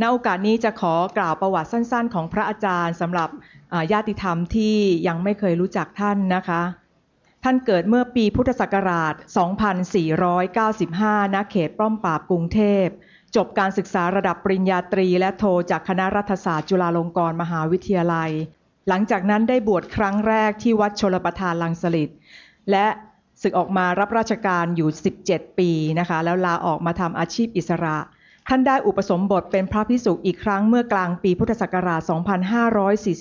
ณโอกาสนี้จะขอกล่าวประวัติสั้น ๆ ของพระอาจารย์สำหรับญาติธรรมที่ยังไม่เคยรู้จักท่านนะคะ ท่านเกิดเมื่อปีพุทธศักราช 2495 ณ เขตป้อมปราบกรุงเทพ จบการศึกษาระดับปริญญาตรีและโทจากคณะรัฐศาสตร์จุฬาลงกรณ์มหาวิทยาลัย หลังจากนั้นได้บวชครั้งแรกที่วัดชลประทานลังสลิดและศึกออกมารับราชการอยู่ 17 ปีนะคะ แล้วลาออกมาทำอาชีพอิสระ ท่านได้อุปสมบทเป็นพระพิสุอีกครั้งเมื่อกลางปีพุทธศักราช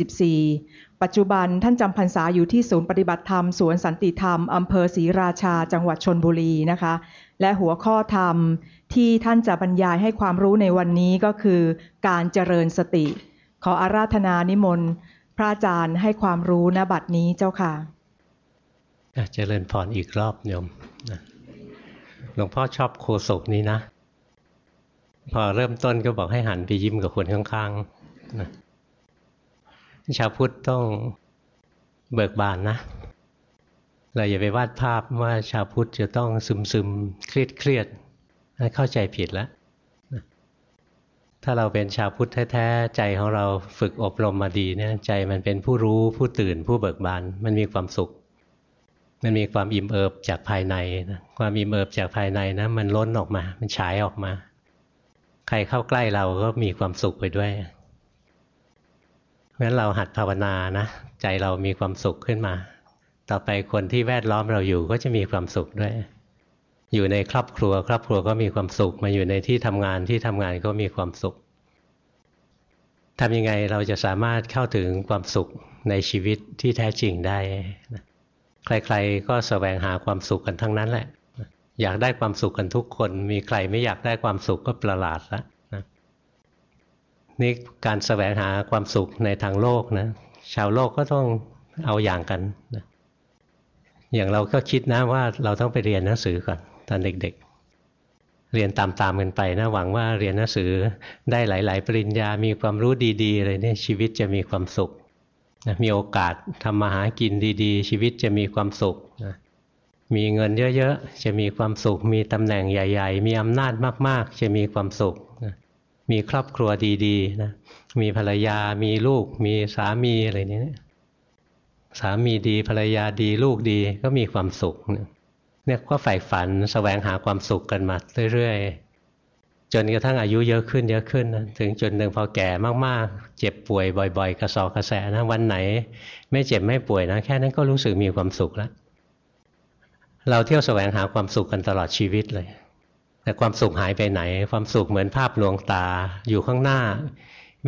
2544 ปัจจุบันท่านจำพรรษาอยู่ที่ศูนย์ปฏิบัติธรรม สวนสันติธรรม อำเภอศรีราชา จังหวัดชนบุรีนะคะ และหัวข้อธรรมที่ท่านจะบรรยายให้ความรู้ในวันนี้ก็คือ การเจริญสติ ขออาราธนานิมนต์ พระอาจารย์ให้ความรู้ณบัดนี้เจ้าค่ะเจริญพรอีกรอบโยมหลวงพ่อชอบโคศกนี้นะ พอเริ่มต้นก็บอกให้หันไปยิ้มกับคนข้างๆนะชาวพุทธต้องเบิกบานนะ เราอย่าไปวาดภาพว่าชาวพุทธจะต้องซึมซึมเครียดเครียดเข้าใจผิดแล้ว ถ้าเราเป็นชาวพุทธแท้ๆใจของเราฝึกอบรมมาดีเนี่ยใจมันเป็นผู้รู้ผู้ตื่นผู้เบิกบานมันมีความสุข มันมีความอิ่มเอิบจากภายในนะความอิ่มเอิบจากภายในนะมันล้นออกมา มันฉายออกมา ใครเข้าใกล้เราก็มีความสุขไปด้วยเพราะฉะนั้นเราหัดภาวนานะ ใจเรามีความสุขขึ้นมา ต่อไปคนที่แวดล้อมเราอยู่ก็จะมีความสุขด้วย อยู่ในครอบครัว ครอบครัวก็มีความสุข มาอยู่ในที่ทำงานที่ทำงานก็มีความสุขทำยังไงเราจะสามารถเข้าถึงความสุขในชีวิตที่แท้จริงได้ ใครๆก็สแสวงหาความสุขกันทั้งนั้นแหละ อยากได้ความสุขกันทุกคน มีใครไม่อยากได้ความสุขก็ประหลาดล้วนะนี่การสแสวงหาความสุขในทางโลกนะ ชาวโลกก็ต้องเอาอย่างกันนะอย่างเราก็คิดนะว่าเราต้องไปเรียนหนังสือก่อนตอนเด็ก ๆ เรียนตามๆกันไปนะหวังว่าเรียนหนังสือได้หลาย ๆ ปริญญา มีความรู้ดีๆอะไรเนี่ยชีวิตจะมีความสุขนะมีโอกาสทำมาหากินดีๆ ชีวิตจะมีความสุขนะ มีเงินเยอะๆ จะมีความสุข มีตำแหน่งใหญ่ ๆ มีอำนาจมากๆ จะมีความสุข มีครอบครัวดีๆนะ มีภรรยา มีลูก มีสามีอะไรนี้สามีดีภรรยาดีลูกดีก็มีความสุข เนี่ยก็ใฝ่ฝันสแสวงหาความสุขกันมาเรื่อยๆ จนกระทั่งอายุเยอะขึ้นเยอะขึ้นนะถึงจุดหนึ่งพอแก่มากๆ เจ็บป่วยบ่อย ๆ กระสอบกระแสนะวันไหน ไม่เจ็บไม่ป่วยนะแค่นั้นก็รู้สึกมีความสุขแล้ว เราเที่ยวแสวงหาความสุขกันตลอดชีวิตเลย แต่ความสุขหายไปไหน ความสุขเหมือนภาพลวงตาอยู่ข้างหน้า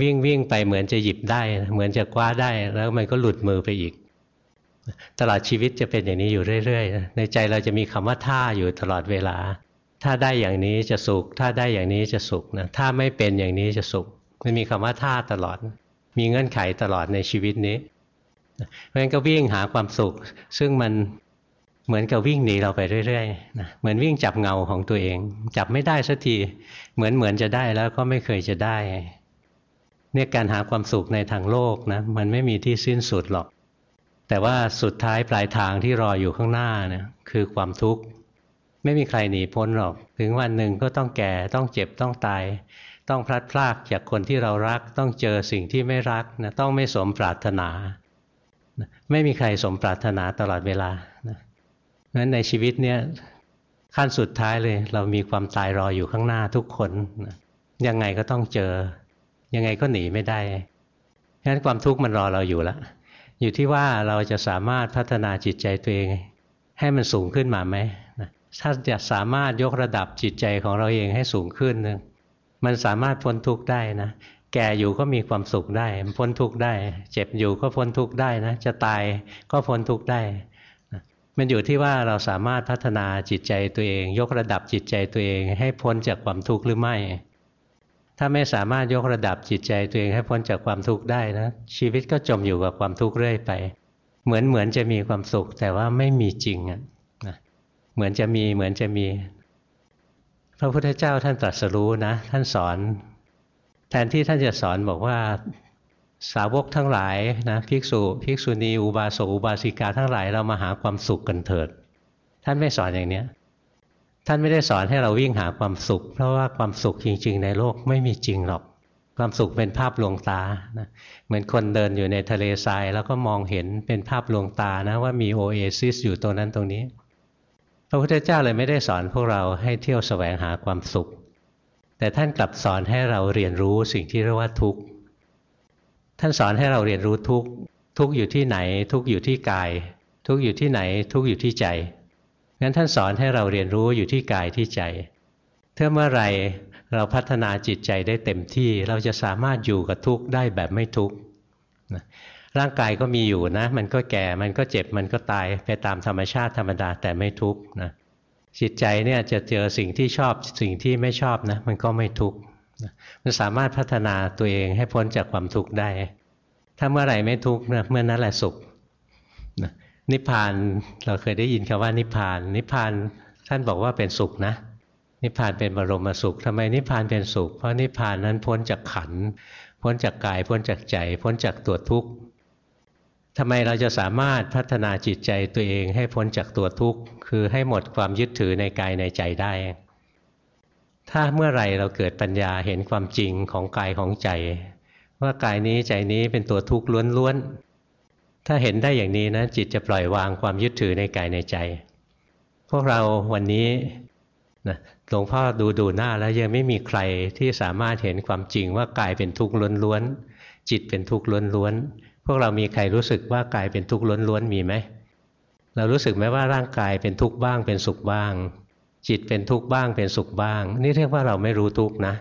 วิ่งวิ่งไปเหมือนจะหยิบได้ เหมือนจะคว้าได้แล้วมันก็หลุดมือไปอีก ตลอดชีวิตจะเป็นอย่างนี้อยู่เรื่อยๆในใจเราจะมีคำว่าท่าอยู่ตลอดเวลา ถ้าได้อย่างนี้จะสุข ถ้าได้อย่างนี้จะสุขนะถ้าไม่เป็นอย่างนี้จะสุขมันมีคำว่าท่าตลอด มีเงื่อนไขตลอดในชีวิตนี้เพราะฉะนั้นก็วิ่งหาความสุข ซึ่งมัน เหมือนกับวิ่งหนีเราไปเรื่อยๆนะเหมือนวิ่งจับเงาของตัวเอง จับไม่ได้สักที เหมือนเหมือนจะได้แล้วก็ไม่เคยจะได้ เนี่ยการหาความสุขในทางโลกนะมันไม่มีที่สิ้นสุดหรอก แต่ว่าสุดท้ายปลายทางที่รออยู่ข้างหน้านะคือความทุกข์ ไม่มีใครหนีพ้นหรอก ถึงวันหนึ่งก็ต้องแก่ต้องเจ็บต้องตาย ต้องพลัดพรากจากคนที่เรารัก ต้องเจอสิ่งที่ไม่รักนะต้องไม่สมปรารถนา ไม่มีใครสมปรารถนาตลอดเวลา นั้นในชีวิตเนี้ยขั้นสุดท้ายเลย เรามีความตายรออยู่ข้างหน้าทุกคนยังไงก็ต้องเจอ ยังไงก็หนีไม่ได้ฉะนั้นความทุกข์มันรอเราอยู่แล้วอยู่ที่ว่าเราจะสามารถพัฒนาจิตใจตัวเอง ให้มันสูงขึ้นมาไหมถ้าจะสามารถยกระดับจิตใจของเราเองให้สูงขึ้นนึงมันสามารถพ้นทุกข์ได้นะแก่อยู่ก็มีความสุขได้พ้นทุกข์ได้ เจ็บอยู่ก็พ้นทุกข์ได้นะจะตายก็พ้นทุกข์ได้ มันอยู่ที่ว่าเราสามารถพัฒนาจิตใจตัวเอง ยกระดับจิตใจตัวเอง ให้พ้นจากความทุกข์หรือไม่ ถ้าไม่สามารถยกระดับจิตใจตัวเองให้พ้นจากความทุกข์ได้นะชีวิตก็จมอยู่กับความทุกข์เรื่อยไป เหมือนเหมือนจะมีความสุข แต่ว่าไม่มีจริงอะเหมือนจะมีเหมือนจะมี พระพุทธเจ้าท่านตรัสรู้นะ ท่านสอน แทนที่ท่านจะสอนบอกว่า สาวกทั้งหลายนะภิกษุภิกษุณีอุบาสกอุบาสิกาทั้งหลายเรามาหาความสุขกันเถิด ท่านไม่สอนอย่างเนี้ยท่านไม่ได้สอนให้เราวิ่งหาความสุข เพราะว่าความสุขจริง ๆ ในโลกไม่มีจริงหรอก ความสุขเป็นภาพลวงตานะเหมือนคนเดินอยู่ในทะเลทราย แล้วก็มองเห็นเป็นภาพลวงตานะว่ามีโอเอซิสอยู่ตรงนั้นตรงนี้พระพุทธเจ้าเลยไม่ได้สอนพวกเราให้เที่ยวแสวงหาความสุข แต่ท่านกลับสอนให้เราเรียนรู้สิ่งที่เรียกว่าทุกข์ ท่านสอนให้เราเรียนรู้ทุกทุกอยู่ที่ไหน ทุกอยู่ที่กาย ทุกอยู่ที่ไหน ทุกอยู่ที่ใจงั้นท่านสอนให้เราเรียนรู้อยู่ที่กายที่ใจถ้าเมื่อไรเราพัฒนาจิตใจได้เต็มที่เราจะสามารถอยู่กับทุกข์ได้แบบไม่ทุกข์ร่างกายก็มีอยู่นะ มันก็แก่มันก็เจ็บมันก็ตายไปตามธรรมชาติธรรมดาแต่ไม่ทุกข์นะจิตใจเนี่ยจะเจอสิ่งที่ชอบสิ่งที่ไม่ชอบนะ มันก็ไม่ทุกข์ มันสามารถพัฒนาตัวเองให้พ้นจากความทุกข์ได้ ถ้าเมื่อไหร่ไม่ทุกข์นะเมื่อนั้นแหละสุขนิพพานเราเคยได้ยินคำว่านิพพาน นิพพานท่านบอกว่าเป็นสุขนะ นิพพานเป็นบรมสุขทำไมนิพพานเป็นสุข เพราะนิพพานนั้นพ้นจากขัน พ้นจากกาย พ้นจากใจ พ้นจากตัวทุกข์ทำไมเราจะสามารถพัฒนาจิตใจตัวเองให้พ้นจากตัวทุกข์ คือให้หมดความยึดถือในกายในใจได้ ถ้าเมื่อไรเราเกิดปัญญาเห็นความจริงของกายของใจ ว่ากายนี้ใจนี้เป็นตัวทุกข์ล้วนๆ ถ้าเห็นได้อย่างนี้นะ จิตจะปล่อยวางความยึดถือในกายในใจ พวกเราวันนี้นะหลวงพ่อดูดูหน้าแล้วยังไม่มีใครที่สามารถเห็นความจริงว่ากายเป็นทุกข์ล้วนๆจิตเป็นทุกข์ล้วนๆพวกเรามีใครรู้สึกว่ากายเป็นทุกข์ล้วนๆมีไหมเรารู้สึกไหมว่าร่างกายเป็นทุกข์บ้างเป็นสุขบ้าง จิตเป็นทุกข์บ้างเป็นสุขบ้าง นี่เรียกว่าเราไม่รู้ทุกข์นะ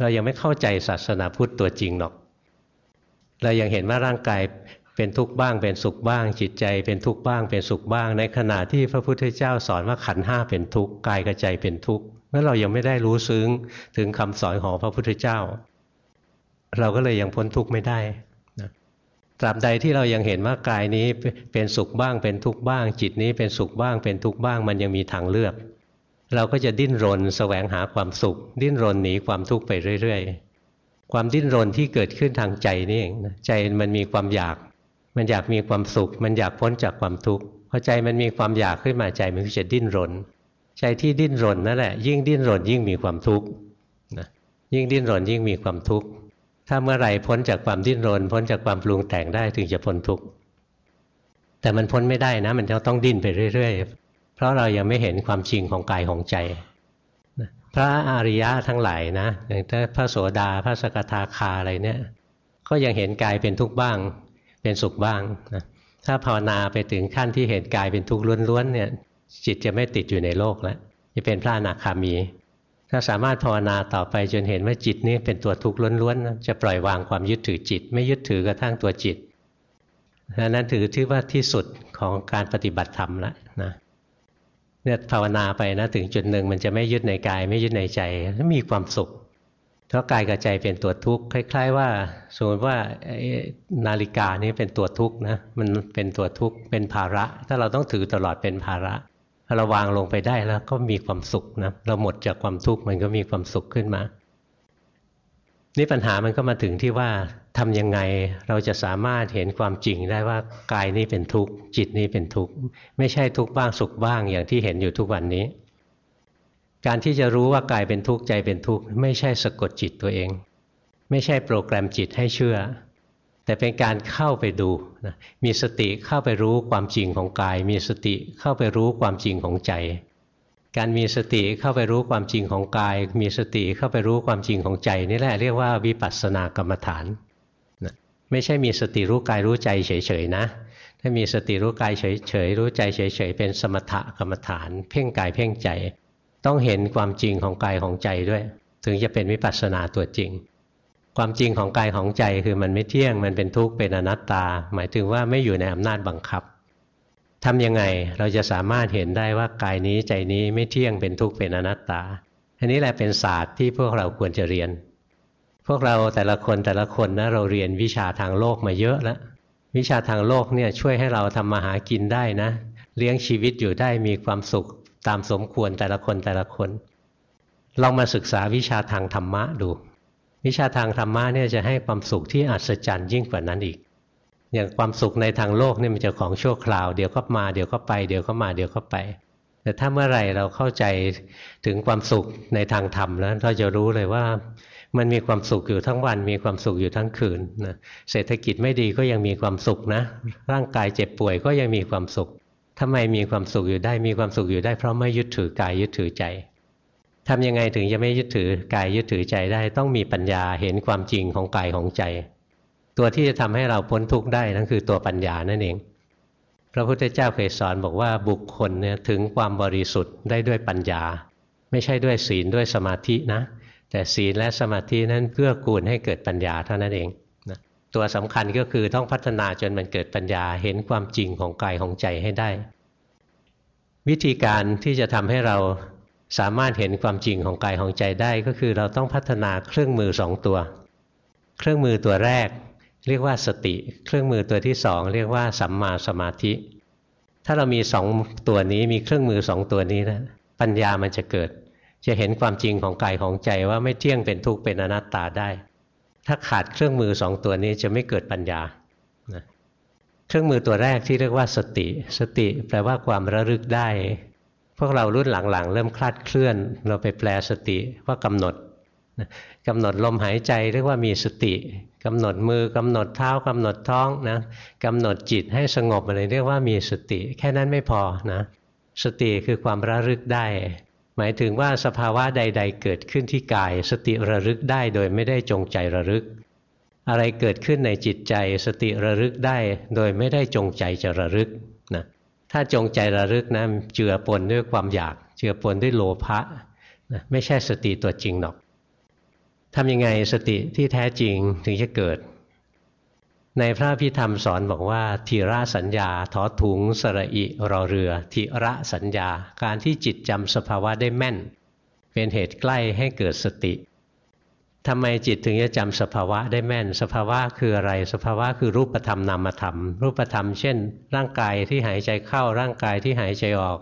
เรายังไม่เข้าใจศาสนาพุทธตัวจริงหรอก เรายังเห็นว่าร่างกายเป็นทุกข์บ้างเป็นสุขบ้าง จิตใจเป็นทุกข์บ้างเป็นสุขบ้าง ในขณะที่พระพุทธเจ้าสอนว่าขันห้าเป็นทุกข์กายกับใจเป็นทุกข์เมื่อเรายังไม่ได้รู้ซึ้งถึงคำสอนของพระพุทธเจ้า เราก็เลยยังพ้นทุกข์ไม่ได้นะตราบใดที่เรายังเห็นว่ากายนี้เป็นสุขบ้างเป็นทุกข์บ้าง จิตนี้เป็นสุขบ้างเป็นทุกข์บ้าง มันยังมีทางเลือก เราก็จะดิ้นรนแสวงหาความสุข ดิ้นรนหนีความทุกข์ไปเรื่อย ๆ ความดิ้นรนที่เกิดขึ้นทางใจนี่เองใจมันมีความอยาก มันอยากมีความสุข มันอยากพ้นจากความทุกข์พอใจมันมีความอยากขึ้นมาใจมันก็จะดิ้นรน ใจที่ดิ้นรนนั่นแหละ ยิ่งดิ้นรนยิ่งมีความทุกข์นะยิ่งดิ้นรนยิ่งมีความทุกข์ถ้าเมื่อไหร่พ้นจากความดิ้นรน พ้นจากความปรุงแต่งได้ถึงจะพ้นทุกข์แต่มันพ้นไม่ได้นะ มันจะต้องดิ้นไปเรื่อยๆ เพราะเรายังไม่เห็นความจริงของกายของใจพระอริยะทั้งหลายนะอย่างถ้าพระโสดาพระสกทาคาอะไรเนี่ย ก็ยังเห็นกายเป็นทุกข์บ้าง เป็นสุขบ้างนะถ้าภาวนาไปถึงขั้นที่เห็นกายเป็นทุกข์ล้วนๆเนี่ย จิตจะไม่ติดอยู่ในโลกแล้วจะเป็นพระอนาคามี ถ้าสามารถภาวนาต่อไปจนเห็นว่าจิตนี้เป็นตัวทุกข์ล้วนๆจะปล่อยวางความยึดถือจิต ไม่ยึดถือกระทั่งตัวจิตนั้นถือที่ว่าที่สุดของการปฏิบัติธรรมแล้วนะ เนี่ยภาวนาไปนะถึงจุดหนึ่งมันจะไม่ยึดในกาย ไม่ยึดในใจแล้วมีความสุขเพราะกายกับใจเป็นตัวทุกข์คล้าย ๆ ว่าสมมติว่านาฬิกานี้เป็นตัวทุกข์นะมันเป็นตัวทุกข์เป็นภาระ ถ้าเราต้องถือตลอดเป็นภาระถ้าเราวางลงไปได้แล้วก็มีความสุขนะเราหมดจากความทุกข์มันก็มีความสุขขึ้นมา นี่ปัญหามันก็มาถึงที่ว่าทำยังไงเราจะสามารถเห็นความจริงได้ว่ากายนี้เป็นทุกข์จิตนี้เป็นทุกข์ไม่ใช่ทุกข์บ้างสุขบ้างอย่างที่เห็นอยู่ทุกวันนี้ การที่จะรู้ว่ากายเป็นทุกข์ใจเป็นทุกข์ไม่ใช่สะกดจิตตัวเอง ไม่ใช่โปรแกรมจิตให้เชื่อ แต่เป็นการเข้าไปดูนะมีสติเข้าไปรู้ความจริงของกาย มีสติเข้าไปรู้ความจริงของใจ การมีสติเข้าไปรู้ความจริงของกาย มีสติเข้าไปรู้ความจริงของใจนี่แหละเรียกว่าวิปัสสนากรรมฐานนะไม่ใช่มีสติรู้กายรู้ใจเฉยๆนะ ถ้ามีสติรู้กายเฉยๆรู้ใจเฉยๆเป็นสมถกรรมฐาน เพ่งกายเพ่งใจ ต้องเห็นความจริงของกายของใจด้วย ถึงจะเป็นวิปัสสนาตัวจริง ความจริงของกายของใจคือมันไม่เที่ยงมันเป็นทุกข์เป็นอนัตตา หมายถึงว่าไม่อยู่ในอำนาจบังคับ ทำยังไงเราจะสามารถเห็นได้ว่ากายนี้ใจนี้ไม่เที่ยงเป็นทุกข์เป็นอนัตตา อันนี้แหละเป็นศาสตร์ที่พวกเราควรจะเรียน พวกเราแต่ละคนแต่ละคนนะเราเรียนวิชาทางโลกมาเยอะแล้ววิชาทางโลกเนี่ยช่วยให้เราทำมาหากินได้นะ เลี้ยงชีวิตอยู่ได้มีความสุขตามสมควรแต่ละคนแต่ละคนลองมาศึกษาวิชาทางธรรมะดู วิชาทางธรรมะเนี่ยจะให้ความสุขที่อัศจรรย์ยิ่งกว่านั้นอีก อย่างความสุขในทางโลกเนี่ยมันจะของชั่วคราว เดี๋ยวก็มาเดี๋ยวก็ไปเดี๋ยวก็มาเดี๋ยวก็ไป แต่ถ้าเมื่อไหร่เราเข้าใจถึงความสุขในทางธรรมแล้วเราจะรู้เลยว่ามันมีความสุขอยู่ทั้งวัน มีความสุขอยู่ทั้งคืนนะเศรษฐกิจไม่ดีก็ยังมีความสุขนะ ร่างกายเจ็บป่วยก็ยังมีความสุขทำไมมีความสุขอยู่ได้มีความสุขอยู่ได้เพราะไม่ยึดถือกายยึดถือใจทำยังไงถึงจะไม่ยึดถือกายยึดถือใจได้ ต้องมีปัญญาเห็นความจริงของกายของใจ ตัวที่จะทำให้เราพ้นทุกข์ได้นั่นคือตัวปัญญานั่นเอง พระพุทธเจ้าเคยสอนบอกว่าบุคคลเนี่ยถึงความบริสุทธิ์ได้ด้วยปัญญา ไม่ใช่ด้วยศีลด้วยสมาธินะ แต่ศีลและสมาธินั้นเกื้อกูลให้เกิดปัญญาเท่านั้นเองนะตัวสำคัญก็คือต้องพัฒนาจนมันเกิดปัญญาเห็นความจริงของกายของใจให้ได้ วิธีการที่จะทำให้เราสามารถเห็นความจริงของกายของใจได้ก็คือเราต้องพัฒนาเครื่องมือสองตัว เครื่องมือตัวแรก เรียกว่าสติ เครื่องมือตัวที่สองเรียกว่าสัมมาสมาธิ ถ้าเรามีสองตัวนี้มีเครื่องมือสองตัวนี้นะปัญญามันจะเกิด จะเห็นความจริงของกายของใจว่าไม่เที่ยงเป็นทุกข์เป็นอนัตตาได้ ถ้าขาดเครื่องมือสองตัวนี้จะไม่เกิดปัญญาเครื่องมือตัวแรกที่เรียกว่าสติ สติแปลว่าความระลึกได้ พวกเรารุ่นหลังๆ เริ่มคลาดเคลื่อน เราไปแปลสติว่ากำหนดกำหนดลมหายใจเรียกว่ามีสติ กำหนดมือกำหนดเท้ากำหนดท้องนะกำหนดจิตให้สงบอะไรเรียกว่ามีสติ แค่นั้นไม่พอนะสติคือความระลึกได้ หมายถึงว่าสภาวะใด ๆ เกิดขึ้นที่กาย สติระลึกได้โดยไม่ได้จงใจระลึก อะไรเกิดขึ้นในจิตใจ สติระลึกได้โดยไม่ได้จงใจจะระลึกนะถ้าจงใจระลึกนะเจือปนด้วยความอยาก เจือปนด้วยโลภะนะไม่ใช่สติตัวจริงหรอก ทำยังไงสติที่แท้จริงถึงจะเกิด ในพระพิธรรมสอนบอกว่าทีระสัญญาทอถุงสระอิรอเรือทีระสัญญา การที่จิตจำสภาวะได้แม่น เป็นเหตุใกล้ให้เกิดสติทำไมจิตถึงจะจำสภาวะได้แม่น สภาวะคืออะไร สภาวะคือรูปธรรมนามธรรม รูปธรรม เช่น ร่างกายที่หายใจเข้าร่างกายที่หายใจออก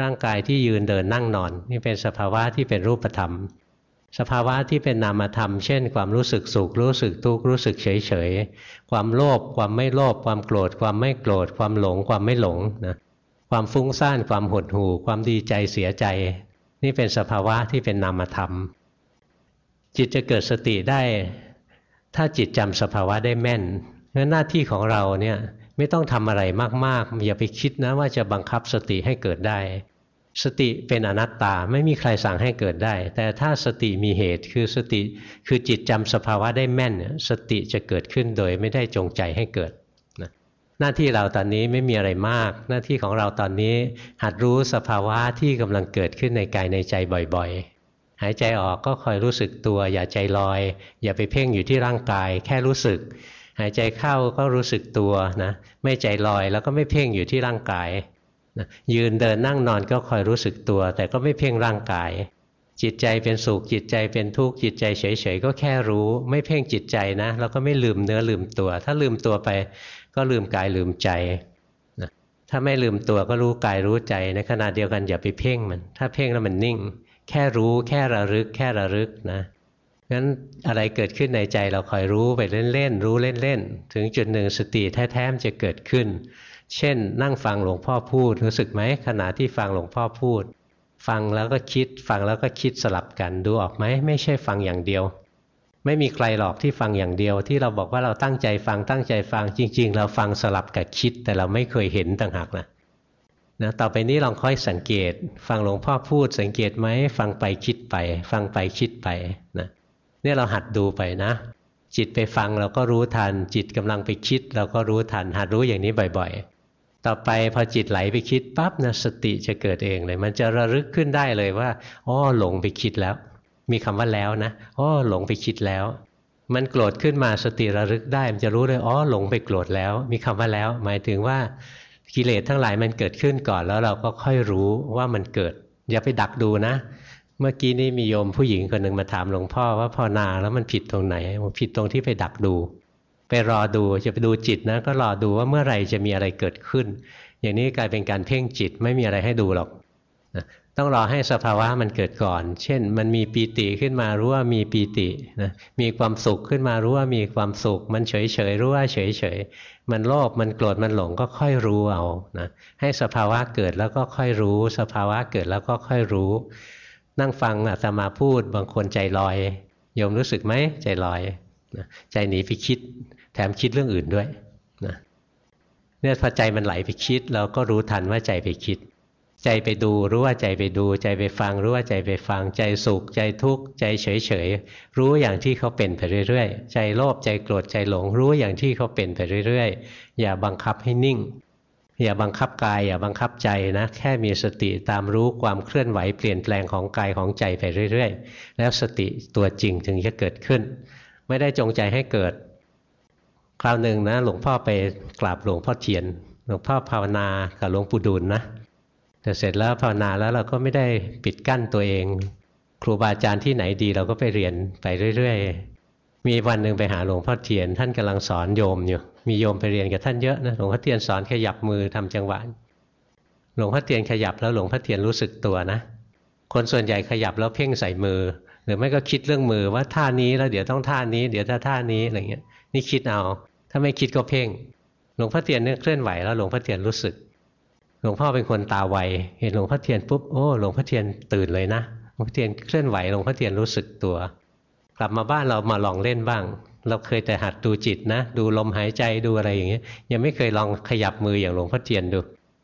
ร่างกายที่ยืนเดินนั่งนอน นี่เป็นสภาวะที่เป็นรูปธรรม สภาวะที่เป็นนามธรรม เช่น ความรู้สึกสุขรู้สึกทุกข์รู้สึกเฉยเฉยความโลภความไม่โลภความโกรธ ความไม่โกรธ ความหลง ความไม่หลงนะความฟุ้งซ่านความหดหู่ ความดีใจเสียใจ นี่เป็นสภาวะที่เป็นนามธรรม จิตจะเกิดสติได้ ถ้าจิตจำสภาวะได้แม่นงั้นหน้าที่ของเราเนี่ยไม่ต้องทำอะไรมากๆอย่าไปคิดนะว่าจะบังคับสติให้เกิดได้ สติเป็นอนัตตาไม่มีใครสั่งให้เกิดได้ แต่ถ้าสติมีเหตุคือสติคือจิตจำสภาวะได้แม่นสติจะเกิดขึ้นโดยไม่ได้จงใจให้เกิดนะหน้าที่เราตอนนี้ไม่มีอะไรมาก หน้าที่ของเราตอนนี้หัดรู้สภาวะที่กำลังเกิดขึ้นในกายในใจบ่อยๆ หายใจออกก็คอยรู้สึกตัว อย่าใจลอย อย่าไปเพ่งอยู่ที่ร่างกาย แค่รู้สึก หายใจเข้าก็รู้สึกตัวนะไม่ใจลอยแล้วก็ไม่เพ่งอยู่ที่ร่างกาย นะยืนเดินนั่งนอนก็คอยรู้สึกตัว แต่ก็ไม่เพ่งร่างกาย จิตใจเป็นสุขจิตใจเป็นทุกข์จิตใจเฉยๆก็แค่รู้ ไม่เพ่งจิตใจนะแล้วก็ไม่ลืมเนื้อลืมตัว ถ้าลืมตัวไปก็ลืมกายลืมใจนะถ้าไม่ลืมตัวก็รู้กายรู้ใจในขณะเดียวกันอย่าไปเพ่งมัน ถ้าเพ่งแล้วมันนิ่ง แค่รู้แค่ระลึก แค่ระลึกนะงั้นอะไรเกิดขึ้นในใจเราคอยรู้ไปเล่นๆรู้เล่นๆถึงจุดหนึ่งสติแท้ๆจะเกิดขึ้น เช่น นั่งฟังหลวงพ่อพูดรู้สึกไหมขณะที่ฟังหลวงพ่อพูด ฟังแล้วก็คิด ฟังแล้วก็คิดสลับกันดูออกไหมไม่ใช่ฟังอย่างเดียว ไม่มีใครหรอกที่ฟังอย่างเดียว ที่เราบอกว่าเราตั้งใจฟังตั้งใจฟังจริง ๆ เราฟังสลับกับคิด แต่เราไม่เคยเห็นต่างหากนะนะต่อไปนี้ลองค่อยสังเกต ฟังหลวงพ่อพูดสังเกตไหมฟังไปคิดไป ฟังไปคิดไปนะเนี่ยเราหัดดูไปนะ จิตไปฟังเราก็รู้ทัน จิตกำลังไปคิด เราก็รู้ทัน หัดรู้อย่างนี้บ่อย ๆ ต่อไปพอจิตไหลไปคิดปั๊บนะสติจะเกิดเองเลย มันจะระลึกขึ้นได้เลยว่าอ๋อหลงไปคิดแล้ว มีคำว่าแล้วนะอ๋อหลงไปคิดแล้ว มันโกรธขึ้นมาสติระลึกได้ มันจะรู้เลยอ๋อหลงไปโกรธแล้ว มีคำว่าแล้ว หมายถึงว่ากิเลสทั้งหลายมันเกิดขึ้นก่อนแล้วเราก็ค่อยรู้ว่ามันเกิด อย่าไปดักดูนะ เมื่อกี้นี้มีโยมผู้หญิงคนหนึ่งมาถามหลวงพ่อว่าพอนาแล้วมันผิดตรงไหนผิดตรงที่ไปดักดู ไปรอดูจะไปดูจิตนะก็รอดูว่าเมื่อไหร่จะมีอะไรเกิดขึ้น อย่างนี้กลายเป็นการเพ่งจิตไม่มีอะไรให้ดูหรอกต้องรอให้สภาวะมันเกิดก่อน เช่น มันมีปีติขึ้นมารู้ว่ามีปีตินะมีความสุขขึ้นมารู้ว่ามีความสุข มันเฉยเฉยรู้ว่าเฉยเฉยมันโลภมันโกรธมันหลงก็ค่อยรู้เอานะให้สภาวะเกิดแล้วก็ค่อยรู้ สภาวะเกิดแล้วก็ค่อยรู้ นั่งฟังอาตมาพูดบางคนใจลอยโยมรู้สึกไหมใจลอยนะใจหนีไปคิด แถมคิดเรื่องอื่นด้วยนะเนี่ยพอใจมันไหลไปคิด เราก็รู้ทันว่าใจไปคิด ใจไปดูรู้ว่าใจไปดู ใจไปฟังรู้ว่าใจไปฟังใจสุขใจทุกข์ใจเฉยเฉยรู้อย่างที่เขาเป็นไปเรื่อยๆ ใจโลภใจโกรธใจหลง รู้อย่างที่เขาเป็นไปเรื่อยๆ อย่าบังคับให้นิ่ง อย่าบังคับกาย อย่าบังคับใจนะแค่มีสติตามรู้ความเคลื่อนไหวเปลี่ยนแปลงของกายของใจไปเรื่อยๆ แล้วสติตัวจริงถึงจะเกิดขึ้น ไม่ได้จงใจให้เกิด คราวหนึ่งนะหลวงพ่อไปกราบหลวงพ่อเทียน หลวงพ่อภาวนากับหลวงปู่ดูลนะแต่เสร็จแล้วภาวนาแล้วเราก็ไม่ได้ปิดกั้นตัวเอง ครูบาอาจารย์ที่ไหนดีเราก็ไปเรียนไปเรื่อยๆ มีวันหนึ่งไปหาหลวงพ่อเทียน ท่านกำลังสอนโยมอยู่ มีโยมไปเรียนกับท่านเยอะนะหลวงพ่อเทียนสอนขยับมือทำจังหวะหลวงพ่อเทียนขยับแล้วหลวงพ่อเทียนรู้สึกตัวนะ คนส่วนใหญ่ขยับแล้วเพ่งใส่มือ หรือไม่ก็คิดเรื่องมือว่าท่านี้แล้วเดี๋ยวต้องท่านี้ เดี๋ยวถ้าท่านี้อะไรเงี้ยนี่คิดเอา ถ้าไม่คิดก็เพ่ง หลวงพ่อเทียนเนี่ยเคลื่อนไหวแล้วหลวงพ่อเทียนรู้สึก หลวงพ่อเป็นคนตาไว เห็นหลวงพ่อเทียนปุ๊บ โอ้ หลวงพ่อเทียนตื่นเลยนะ หลวงพ่อเทียนเคลื่อนไหว หลวงพ่อเทียนรู้สึกตัว กลับมาบ้านเรามาลองเล่นบ้าง เราเคยแต่หัดดูจิตนะ ดูลมหายใจ ดูอะไรอย่างเงี้ย ยังไม่เคยลองขยับมืออย่างหลวงพ่อเทียนดู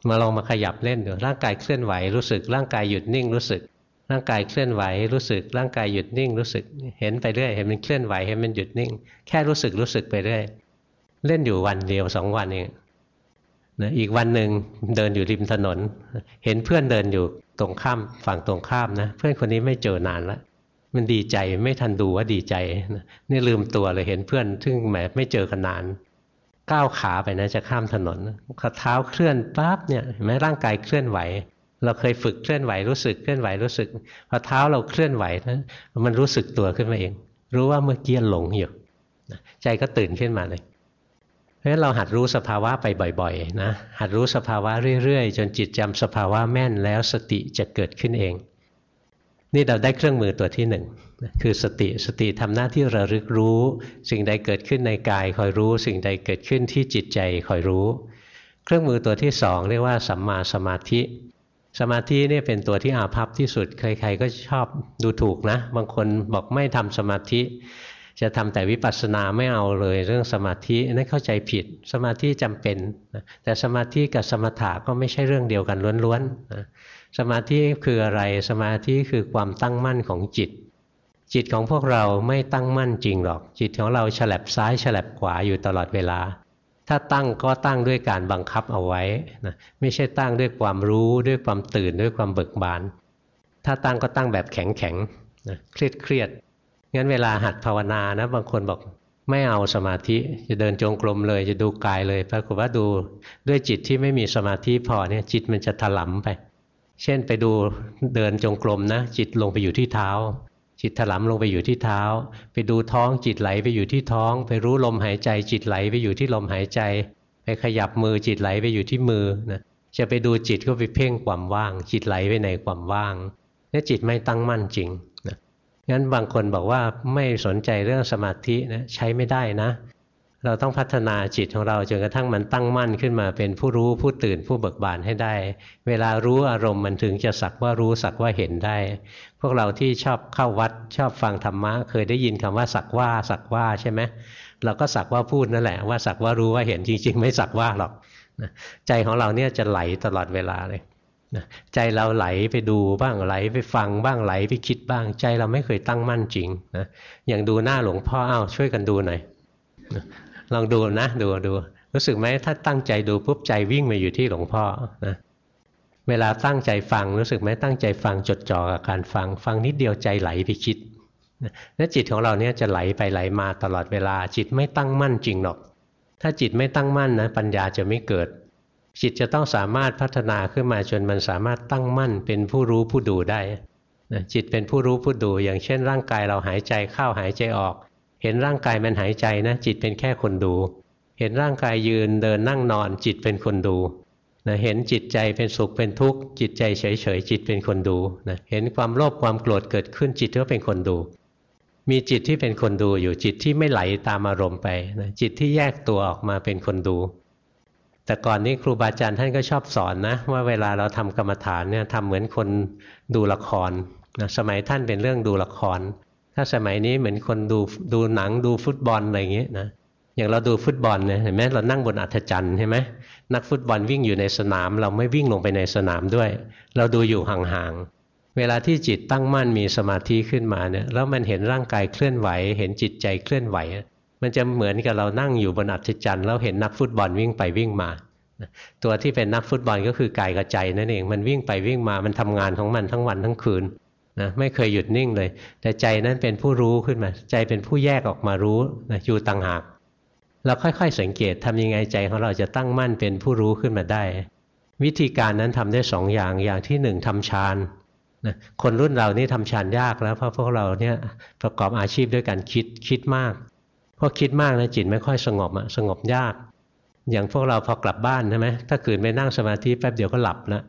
มาลองมาขยับเล่นดู ร่างกายเคลื่อนไหวรู้สึก ร่างกายหยุดนิ่งรู้สึก ร่างกายเคลื่อนไหวรู้สึก ร่างกายหยุดนิ่งรู้สึก เห็นไปเรื่อย เห็นมันเคลื่อนไหว เห็นมันหยุดนิ่ง แค่รู้สึกรู้สึกไปเรื่อย เล่นอยู่วันเดียวสองวันเองนะอีกวันหนึ่งเดินอยู่ริมถนน เห็นเพื่อนเดินอยู่ตรงข้ามฝั่งตรงข้ามนะ เพื่อนคนนี้ไม่เจอนานแล้วมันดีใจไม่ทันดูว่าดีใจนะนี่ลืมตัวเลยเห็นเพื่อน ซึ่งแหมไม่เจอกันนาน ก้าวขาไปนะจะข้ามถนนขาเท้าเคลื่อนปั๊บเนี่ยแม้ร่างกายเคลื่อนไหว เราเคยฝึกเคลื่อนไหวรู้สึกเคลื่อนไหวรู้สึกพอเท้าเราเคลื่อนไหวนะมันรู้สึกตัวขึ้นมาเอง รู้ว่าเมื่อกี้หลงอยู่ใจก็ตื่นขึ้นมาเลย ราะฉะนั้นเราหัดรู้สภาวะไปบ่อยๆนะหัดรู้สภาวะเรื่อยๆ จนจิตจำสภาวะแม่นแล้วสติจะเกิดขึ้นเอง นี่เราได้เครื่องมือตัวที่หนึ่งคือสติสติทำหน้าที่ระลึกรู้ สิ่งใดเกิดขึ้นในกายคอยรู้ สิ่งใดเกิดขึ้นที่จิตใจคอยรู้ เครื่องมือตัวที่สองเรียกว่าสัมมาสมาธิ สมาธินี่เป็นตัวที่อาภัพที่สุดใครๆก็ชอบดูถูกนะ บางคนบอกไม่ทำสมาธิ จะทำแต่วิปัสสนาไม่เอาเลยเรื่องสมาธินั่นเข้าใจผิด สมาธิจำเป็นแต่สมาธิกับสมถะก็ไม่ใช่เรื่องเดียวกันล้วนๆสมาธิคืออะไรสมาธิคือความตั้งมั่นของจิต จิตของพวกเราไม่ตั้งมั่นจริงหรอก จิตของเราฉลับซ้ายฉลับขวาอยู่ตลอดเวลา ถ้าตั้งก็ตั้งด้วยการบังคับเอาไว้นะไม่ใช่ตั้งด้วยความรู้ด้วยความตื่นด้วยความเบิกบาน ถ้าตั้งก็ตั้งแบบแข็งแข็งเครียดเครียด งั้นเวลาหัดภาวนานะ บางคนบอกไม่เอาสมาธิจะเดินจงกรมเลย จะดูกายเลยปรากฏว่าดูด้วยจิตที่ไม่มีสมาธิพอเนี่ยจิตมันจะถลำไป เช่นไปดูเดินจงกรมนะ จิตลงไปอยู่ที่เท้า จิตถลำลงไปอยู่ที่เท้า ไปดูท้องจิตไหลไปอยู่ที่ท้อง ไปรู้ลมหายใจจิตไหลไปอยู่ที่ลมหายใจ ไปขยับมือจิตไหลไปอยู่ที่มือนะจะไปดูจิตก็ไปเพ่งความว่าง จิตไหลไปในความว่างนี่จิตไม่ตั้งมั่นจริง งั้นบางคนบอกว่าไม่สนใจเรื่องสมาธินะใช้ไม่ได้นะ เราต้องพัฒนาจิตของเราจนกระทั่งมันตั้งมั่นขึ้นมาเป็นผู้รู้ผู้ตื่นผู้เบิกบานให้ได้ เวลารู้อารมณ์มันถึงจะสักว่ารู้สักว่าเห็นได้ พวกเราที่ชอบเข้าวัดชอบฟังธรรมะ เคยได้ยินคำว่าสักว่าสักว่าใช่ไหมเราก็สักว่าพูดนั่นแหละว่าสักว่ารู้ว่าเห็นจริง ๆ ไม่สักว่าหรอกใจของเราเนี่ยจะไหลตลอดเวลาเลย ใจเราไหลไปดูบ้างไหลไปฟังบ้างไหลไปคิดบ้าง ใจเราไม่เคยตั้งมั่นจริงนะอย่างดูหน้าหลวงพ่ออ้าวช่วยกันดูหน่อยลองดูนะดูดู รู้สึกไหมถ้าตั้งใจดูปุ๊บใจวิ่งมาอยู่ที่หลวงพ่อนะเวลาตั้งใจฟังรู้สึกไหมตั้งใจฟังจดจ่อกับการฟัง ฟังนิดเดียวใจไหลไปคิดแล้วจิตของเราเนี่ยจะไหลไปไหลมาตลอดเวลาจิตไม่ตั้งมั่นจริงหรอก ถ้าจิตไม่ตั้งมั่นนะปัญญาจะไม่เกิด จิตจะต้องสามารถพัฒนาขึ้นมาจนมันสามารถตั้งมั่นเป็นผู้รู้ผู้ดูได้นะจิตเป็นผู้รู้ผู้ดู อย่างเช่น ร่างกายเราหายใจเข้าหายใจออก เห็นร่างกายมันหายใจนะ จิตเป็นแค่คนดู เห็นร่างกายยืนเดินนั่งนอนจิตเป็นคนดูนะเห็นจิตใจเป็นสุขเป็นทุกข์จิตใจเฉยเฉยจิตเป็นคนดูนะเห็นความโลภความโกรธเกิดขึ้นจิตก็เป็นคนดู มีจิตที่เป็นคนดูอยู่จิตที่ไม่ไหลตามอารมณ์ไปนะจิตที่แยกตัวออกมาเป็นคนดู แต่ก่อนนี้ครูบาอาจารย์ท่านก็ชอบสอนนะ ว่าเวลาเราทำกรรมฐานเนี่ยทำเหมือนคนดูละครนะสมัยท่านเป็นเรื่องดูละคร ถ้าสมัยนี้เหมือนคนดูดูหนังดูฟุตบอลอะไรอย่างเงี้ยนะอย่างเราดูฟุตบอลเนี่ยเห็นไหมเรานั่งบนอัฐจันทร์ใช่ไหมนักฟุตบอลวิ่งอยู่ในสนาม เราไม่วิ่งลงไปในสนามด้วย เราดูอยู่ห่างๆเวลาที่จิตตั้งมั่นมีสมาธิขึ้นมาเนี่ยแล้วมันเห็นร่างกายเคลื่อนไหว เห็นจิตใจเคลื่อนไหว มันจะเหมือนกับเรานั่งอยู่บนอัฐจันทร์แล้วเห็นนักฟุตบอลวิ่งไปวิ่งมา ตัวที่เป็นนักฟุตบอลก็คือกายกับใจนั่นเองมันวิ่งไปวิ่งมามันทำงานของมันทั้งวันทั้งคืนนะไม่เคยหยุดนิ่งเลย แต่ใจนั้นเป็นผู้รู้ขึ้นมา ใจเป็นผู้แยกออกมารู้นะอยู่ต่างหาก เราค่อยๆสังเกตทำยังไงใจของเราจะตั้งมั่นเป็นผู้รู้ขึ้นมาได้ วิธีการนั้นทำได้สองอย่างอย่างที่หนึ่งทำฌานนะคนรุ่นเรานี่ทำฌานยากแล้วเพราะพวกเราเนี่ยประกอบอาชีพด้วยการคิดคิดมาก พอคิดมากนะจิตไม่ค่อยสงบอะสงบยาก อย่างพวกเราพอกลับบ้านใช่ไหมถ้าขืนไปนั่งสมาธิแป๊บเดียวก็หลับนะ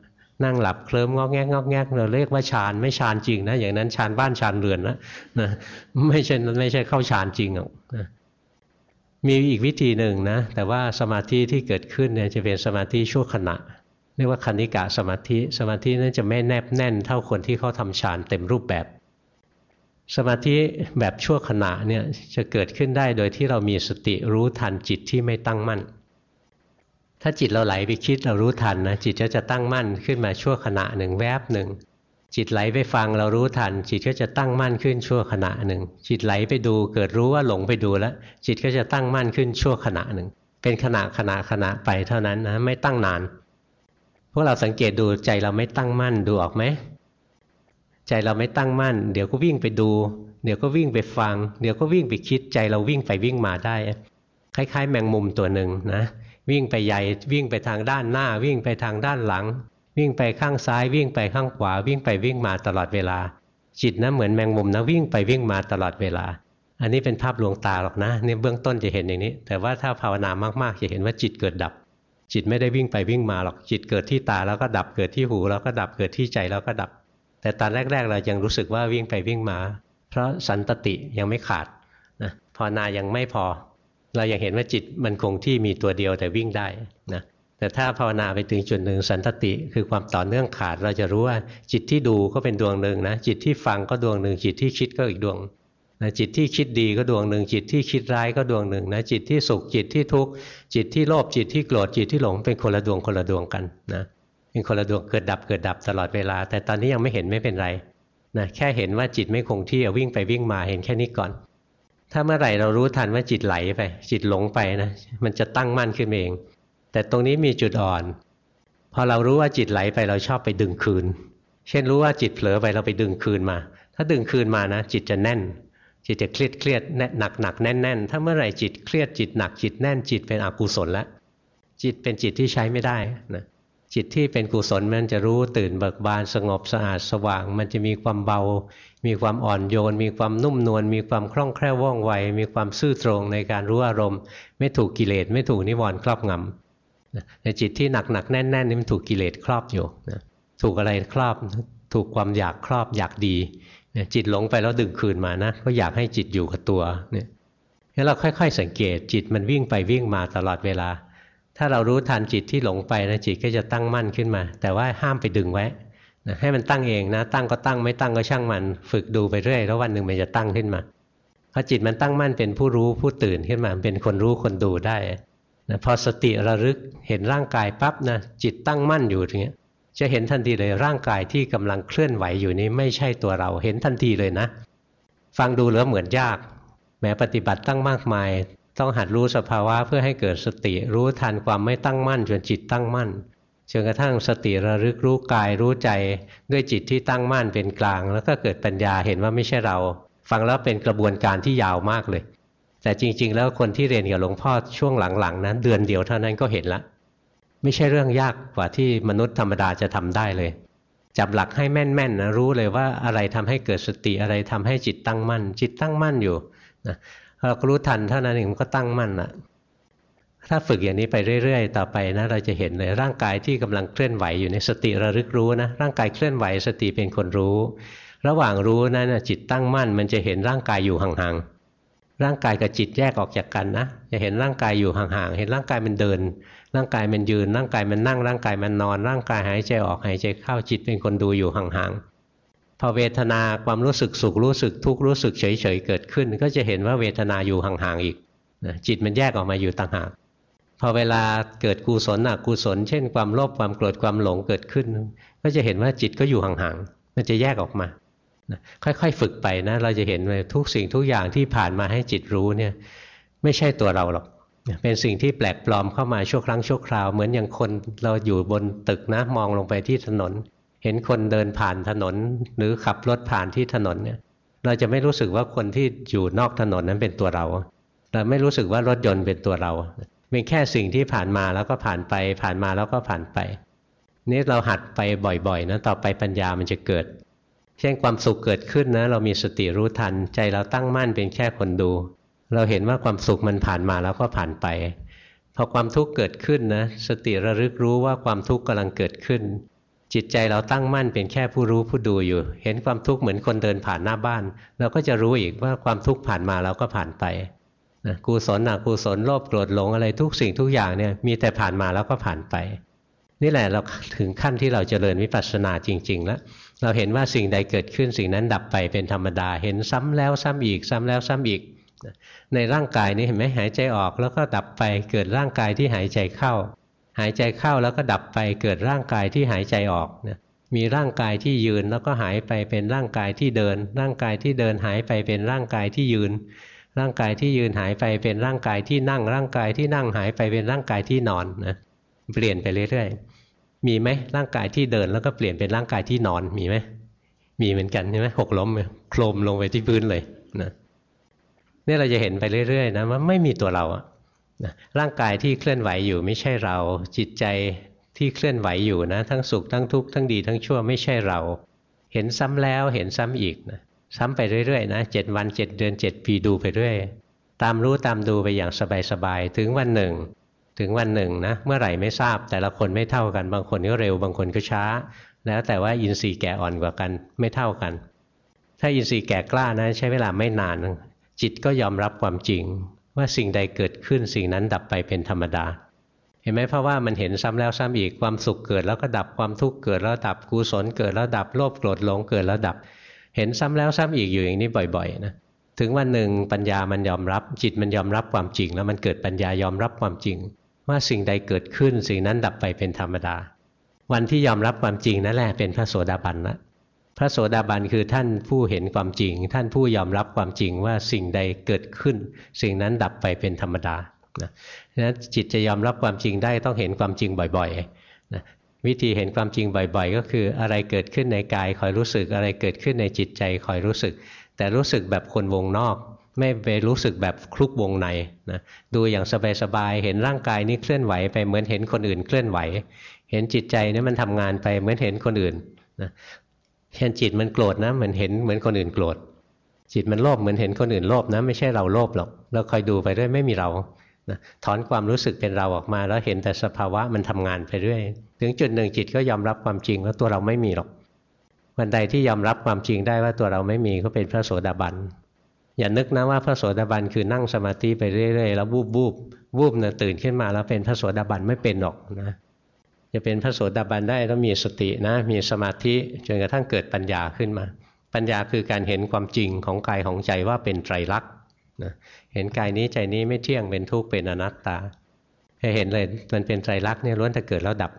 นั่งหลับเคลิ้มงอกแงกงอกแงกเราเรียกว่าฌานไม่ฌานจริงนะอย่างนั้นฌานบ้านฌานเรือนนะนะไม่ใช่ไม่ใช่เข้าฌานจริงหรอกนะมีอีกวิธีหนึ่งนะ แต่ว่าสมาธิที่เกิดขึ้นเนี่ยจะเป็นสมาธิชั่วขณะเรียกว่าคณิกะสมาธิ สมาธินั้นจะไม่แนบแน่นเท่าคนที่เขาทำฌานเต็มรูปแบบ สมาธิแบบชั่วขณะเนี่ยจะเกิดขึ้นได้โดยที่เรามีสติรู้ทันจิตที่ไม่ตั้งมั่น ถ้าจิตเราไหลไปคิดเรารู้ทันนะจิตก็จะตั้งมั่นขึ้นมาชั่วขณะหนึ่งแวบหนึ่งจิตไหลไปฟังเรารู้ทัน จิตก็จะตั้งมั่นขึ้นชั่วขณะหนึ่ง จิตไหลไปดูเกิดรู้ว่าหลงไปดูแล้ว จิตก็จะตั้งมั่นขึ้นชั่วขณะหนึ่ง เป็นขณะขณะขณะไปเท่านั้นนะไม่ตั้งนาน พวกเราสังเกตดูใจเราไม่ตั้งมั่นดูออกไหม ใจเราไม่ตั้งมั่น เดี๋ยวก็วิ่งไปดู เดี๋ยวก็วิ่งไปฟัง เดี๋ยวก็วิ่งไปคิดใจเราวิ่งไปวิ่งมาได้ คล้าย ๆ แมงมุมตัวหนึ่งนะ วิ่งไปใหญ่วิ่งไปทางด้านหน้า วิ่งไปทางด้านหลัง วิ่งไปข้างซ้าย วิ่งไปข้างขวา วิ่งไปวิ่งมาตลอดเวลา จิตนะเหมือนแมงมุมนะวิ่งไปวิ่งมาตลอดเวลา อันนี้เป็นภาพลวงตาหรอกนะนี่เบื้องต้นจะเห็นอย่างนี้ แต่ว่าถ้าภาวนามากๆจะเห็นว่าจิตเกิดดับ จิตไม่ได้วิ่งไปวิ่งมาหรอกจิตเกิดที่ตาแล้วก็ดับเกิดที่หูแล้วก็ดับเกิดที่ใจแล้วก็ดับ แต่ตอนแรก ๆ เรายังรู้สึกว่าวิ่งไปวิ่งมา เพราะสันตติยังไม่ขาดนะภาวนายังไม่พอ เรายังเห็นว่าจิตมันคงที่มีตัวเดียวแต่วิ่งได้นะแต่ถ้าภาวนาไปถึงจุดหนึ่งสันตติคือความต่อเนื่องขาดเราจะรู้ว่าจิตที่ดูก็เป็นดวงหนึ่งนะจิตที่ฟังก็ดวงหนึ่งจิตที่คิดก็อีกดวงนะจิตที่คิดดีก็ดวงหนึ่งจิตที่คิดร้ายก็ดวงหนึ่งนะจิตที่สุขจิตที่ทุกข์จิตที่โลภจิตที่โกรธจิตที่หลงเป็นคนละดวงคนละดวงกันนะ เป็นคนละดวงเกิดดับเกิดดับตลอดเวลา แต่ตอนนี้ยังไม่เห็นไม่เป็นไรนะแค่เห็นว่าจิตไม่คงที่วิ่งไปวิ่งมาเห็นแค่นี้ก่อน ถ้าเมื่อไหร่เรารู้ทันว่าจิตไหลไป จิตหลงไปนะมันจะตั้งมั่นขึ้นเอง แต่ตรงนี้มีจุดอ่อน พอเรารู้ว่าจิตไหลไปเราชอบไปดึงคืน เช่นรู้ว่าจิตเผลอไปเราไปดึงคืนมา ถ้าดึงคืนมานะ จิตจะแน่น จิตจะเครียดเครียดหนักหนักแน่นแน่นถ้าเมื่อไหร่จิตเครียดจิตหนักจิตแน่นจิตเป็นอกุศลแล้วจิตเป็นจิตที่ใช้ไม่ได้นะ จิตที่เป็นกุศลมันจะรู้ตื่นเบิกบานสงบสะอาดสว่าง มันจะมีความเบา มีความอ่อนโยน มีความนุ่มนวลมีความคล่องแคล่วว่องไว มีความซื่อตรงในการรู้อารมณ์ ไม่ถูกกิเลสไม่ถูกนิวรณ์ครอบงำแต่จิตที่หนักหนักแน่นแน่นนี่มันถูกกิเลสครอบอยู่นะถูกอะไรครอบถูกความอยากครอบอยากดีจิตหลงไปแล้วดึงคืนมานะก็อยากให้จิตอยู่กับตัวเนี่ยงั้นเราค่อย ๆ สังเกตจิตมันวิ่งไปวิ่งมาตลอดเวลา ถ้าเรารู้ทันจิตที่หลงไปนะจิตก็จะตั้งมั่นขึ้นมา แต่ว่าห้ามไปดึงไว้นะให้มันตั้งเองนะ ตั้งก็ตั้งไม่ตั้งก็ช่างมัน ฝึกดูไปเรื่อยแล้ววันหนึ่งมันจะตั้งขึ้นมาพอจิตมันตั้งมั่นเป็นผู้รู้ผู้ตื่นขึ้นมาเป็นคนรู้คนดูได้นะพอสติระลึกเห็นร่างกายปั๊บนะจิตตั้งมั่นอยู่อย่างเงี้ยจะเห็นทันทีเลยร่างกายที่กำลังเคลื่อนไหวอยู่นี้ไม่ใช่ตัวเราเห็นทันทีเลยนะ ฟังดูแล้วเหมือนยากแม้ปฏิบัติตั้งมากมาย ต้องหัดรู้สภาวะเพื่อให้เกิดสติ รู้ทันความไม่ตั้งมั่นจนจิตตั้งมั่นจนกระทั่งสติระลึกรู้กายรู้ใจด้วยจิตที่ตั้งมั่นเป็นกลาง แล้วก็เกิดปัญญาเห็นว่าไม่ใช่เรา ฟังแล้วเป็นกระบวนการที่ยาวมากเลย แต่จริง ๆ แล้วคนที่เรียนกับหลวงพ่อช่วงหลังๆนั้น เดือนเดียวเท่านั้นก็เห็นละ ไม่ใช่เรื่องยากกว่าที่มนุษย์ธรรมดาจะทำได้เลย จับหลักให้แม่นๆนะรู้เลยว่าอะไรทำให้เกิดสติอะไรทำให้จิตตั้งมั่น จิตตั้งมั่นอยู่นะ เราก็รู้ทันเท่านั้นเองมันก็ตั้งมั่นละถ้าฝึกอย่างนี้ไปเรื่อยๆ ต่อไปนะ เราจะเห็นเลยร่างกายที่กำลังเคลื่อนไหวอยู่ในสติระลึกรู้นะ ร่างกายเคลื่อนไหวสติเป็นคนรู้ ระหว่างรู้นั้นจิตตั้งมั่น มันจะเห็นร่างกายอยู่ห่างๆร่างกายกับจิตแยกออกจากกันนะจะเห็นร่างกายอยู่ห่างๆเห็นร่างกายมันเดิน ร่างกายมันยืน ร่างกายมันนั่งร่างกายมันนอน ร่างกายหายใจออกหายใจเข้าจิตเป็นคนดูอยู่ห่างๆ พอเวทนาความรู้สึกสุขรู้สึกทุกข์รู้สึกเฉยๆเกิดขึ้น ก็จะเห็นว่าเวทนาอยู่ห่างๆอีกนะจิตมันแยกออกมาอยู่ต่างหากพอเวลาเกิดกุศลอกุศล เช่น ความโลภความโกรธความหลงเกิดขึ้น ก็จะเห็นว่าจิตก็อยู่ห่างๆมันจะแยกออกมาค่อยๆ ฝึกไปนะ เราจะเห็นว่าทุกสิ่งทุกอย่างที่ผ่านมาให้จิตรู้เนี่ย ไม่ใช่ตัวเราหรอก เป็นสิ่งที่แปลกปลอมเข้ามาชั่วครั้งชั่วคราว เหมือนอย่างคนเราอยู่บนตึกนะ มองลงไปที่ถนน เห็นคนเดินผ่านถนน หรือขับรถผ่านที่ถนนเนี่ย เราจะไม่รู้สึกว่าคนที่อยู่นอกถนนนั้นเป็นตัวเรา เราไม่รู้สึกว่ารถยนต์เป็นตัวเราเป็นแค่สิ่งที่ผ่านมาแล้วก็ผ่านไป ผ่านมาแล้วก็ผ่านไป นี่เราหัดไปบ่อยๆนะต่อไปปัญญามันจะเกิด เช่นความสุขเกิดขึ้นนะ เรามีสติรู้ทัน ใจเราตั้งมั่นเป็นแค่คนดู เราเห็นว่าความสุขมันผ่านมาแล้วก็ผ่านไปพอความทุกข์เกิดขึ้นนะสติระลึกรู้ว่าความทุกข์กำลังเกิดขึ้น จิตใจเราตั้งมั่นเป็นแค่ผู้รู้ผู้ดูอยู่ เห็นความทุกข์เหมือนคนเดินผ่านหน้าบ้าน เราก็จะรู้อีกว่าความทุกข์ผ่านมาแล้วก็ผ่านไปนะกุศลอกุศลโลภโกรธหลงอะไรทุกสิ่งทุกอย่างเนี่ยมีแต่ผ่านมาแล้วก็ผ่านไป นี่แหละเราถึงขั้นที่เราจเจริญวิปัสสนาจริง ๆ แล้ว เราเห็นว่าสิ่งใดเกิดขึ้นสิ่งนั้นดับไปเป็นธรรมดา เห็นซ้ำแล้วซ้ำอีก ซ้ำแล้วซ้ำอีก ในร่างกายนี้เห็นไหมหายใจออกแล้วก็ดับไปเกิดร่างกายที่หายใจเข้า หายใจเข้าแล้วก็ดับไปเกิดร่างกายที่หายใจออกนมีร่างกายที่ยืนแล้วก็หายไปเป็นร่างกายที่เดิน ร่างกายที่เดินหายไปเป็นร่างกายที่ยืน ร่างกายที่ยืนหายไปเป็นร่างกายที่นั่ง ร่างกายที่นั่งหายไปเป็นร่างกายที่นอนนะเปลี่ยนไปเรื่อยๆ มีไหมร่างกายที่เดินแล้วก็เปลี่ยนเป็นร่างกายที่นอนมีไหมมีเหมือนกันใช่ไหมหกล้มโคลมลงไปที่พื้นเลยนะนี่เราจะเห็นไปเรื่อยๆนะว่าไม่มีตัวเราอะ ร่างกายที่เคลื่อนไหวอยู่ไม่ใช่เรา จิตใจที่เคลื่อนไหวอยู่นะ ทั้งสุขทั้งทุกข์ทั้งดีทั้งชั่วไม่ใช่เรา เห็นซ้ำแล้วเห็นซ้ำอีกนะซ้ำไปเรื่อยๆนะเจ็ดวันเจ็ดเดือนเจ็ดปีดูไปเรื่อยตามรู้ตามดูไปอย่างสบายๆถึงวันหนึ่ง ถึงวันหนึ่งนะ เมื่อไหร่ไม่ทราบแต่ละคนไม่เท่ากัน บางคนก็เร็วบางคนก็ช้า แล้วแต่ว่าอินทรีย์แก่อ่อนกว่ากันไม่เท่ากัน ถ้าอินทรีย์แก่กล้านะใช้เวลาไม่นาน จิตก็ยอมรับความจริง ว่าสิ่งใดเกิดขึ้นสิ่งนั้นดับไปเป็นธรรมดา เห็นไหมเพราะว่ามันเห็นซ้ำแล้วซ้ำอีกความสุขเกิดแล้วก็ดับความทุกข์เกิดแล้วดับกุศลเกิดแล้วดับโลภโกรธหลงเกิดแล้วดับ เห็นซ้ำแล้วซ้ำอีกอยู่อย่างนี้บ่อยๆนะถึงวันหนึ่งปัญญามันยอมรับ จิตมันยอมรับความจริง แล้วมันเกิดปัญญายอมรับความจริง ว่าสิ่งใดเกิดขึ้น สิ่งนั้นดับไปเป็นธรรมดา วันที่ยอมรับความจริงนั่นแหละเป็นพระโสดาบันละ พระโสดาบันคือท่านผู้เห็นความจริง ท่านผู้ยอมรับความจริงว่าสิ่งใดเกิดขึ้น สิ่งนั้นดับไปเป็นธรรมดานะนั้นจิตจะยอมรับความจริงได้ต้องเห็นความจริงบ่อยๆนะวิธีเห็นความจริงบ่อย ๆ ก็คืออะไรเกิดขึ้นในกายคอยรู้สึก อะไรเกิดขึ้นในจิตใจคอยรู้สึก แต่รู้สึกแบบคนวงนอก ไม่ไปรู้สึกแบบคลุกวงในนะดูอย่างสบายๆเห็นร่างกายนี้เคลื่อนไหวไปเหมือนเห็นคนอื่นเคลื่อนไหว เห็นจิตใจนี่มันทำงานไปเหมือนเห็นคนอื่นนะ เช่นจิตมันโกรธนะมือนเห็นเหมือนคนอื่นโกรธจิตมันโลภเหมือนเห็นคนอื่นโลภนะ ไม่ใช่เราโลภหรอกเราคอยดูไปเรื่อยไม่มีเรานะถอนความรู้สึกเป็นเราออกมา แล้วเห็นแต่สภาวะมันทำงานไปเรื่อย ถึงจุดหนึ่งจิตก็ยอมรับความจริงว่าตัวเราไม่มีหรอกวันใดที่ยอมรับความจริงได้ว่าตัวเราไม่มีก็เป็นพระโสดาบันอย่านึกนะว่าพระโสดาบันคือนั่งสมาธิไปเรื่อยๆแล้ววูบวูบวูบนะตื่นขึ้นมาแล้วเป็นพระโสดาบันไม่เป็นหรอกนะ จะเป็นพระโสดาบันได้ต้องมีสตินะ มีสมาธิจนกระทั่งเกิดปัญญาขึ้นมา ปัญญาคือการเห็นความจริงของกายของใจว่าเป็นไตรลักษณ์นะเห็นกายนี้ใจนี้ไม่เที่ยงเป็นทุกข์เป็นอนัตตาให้เห็นเลยมันเป็นไตรลักษณ์เนี่ยล้วนแต่เกิดแล้วดับ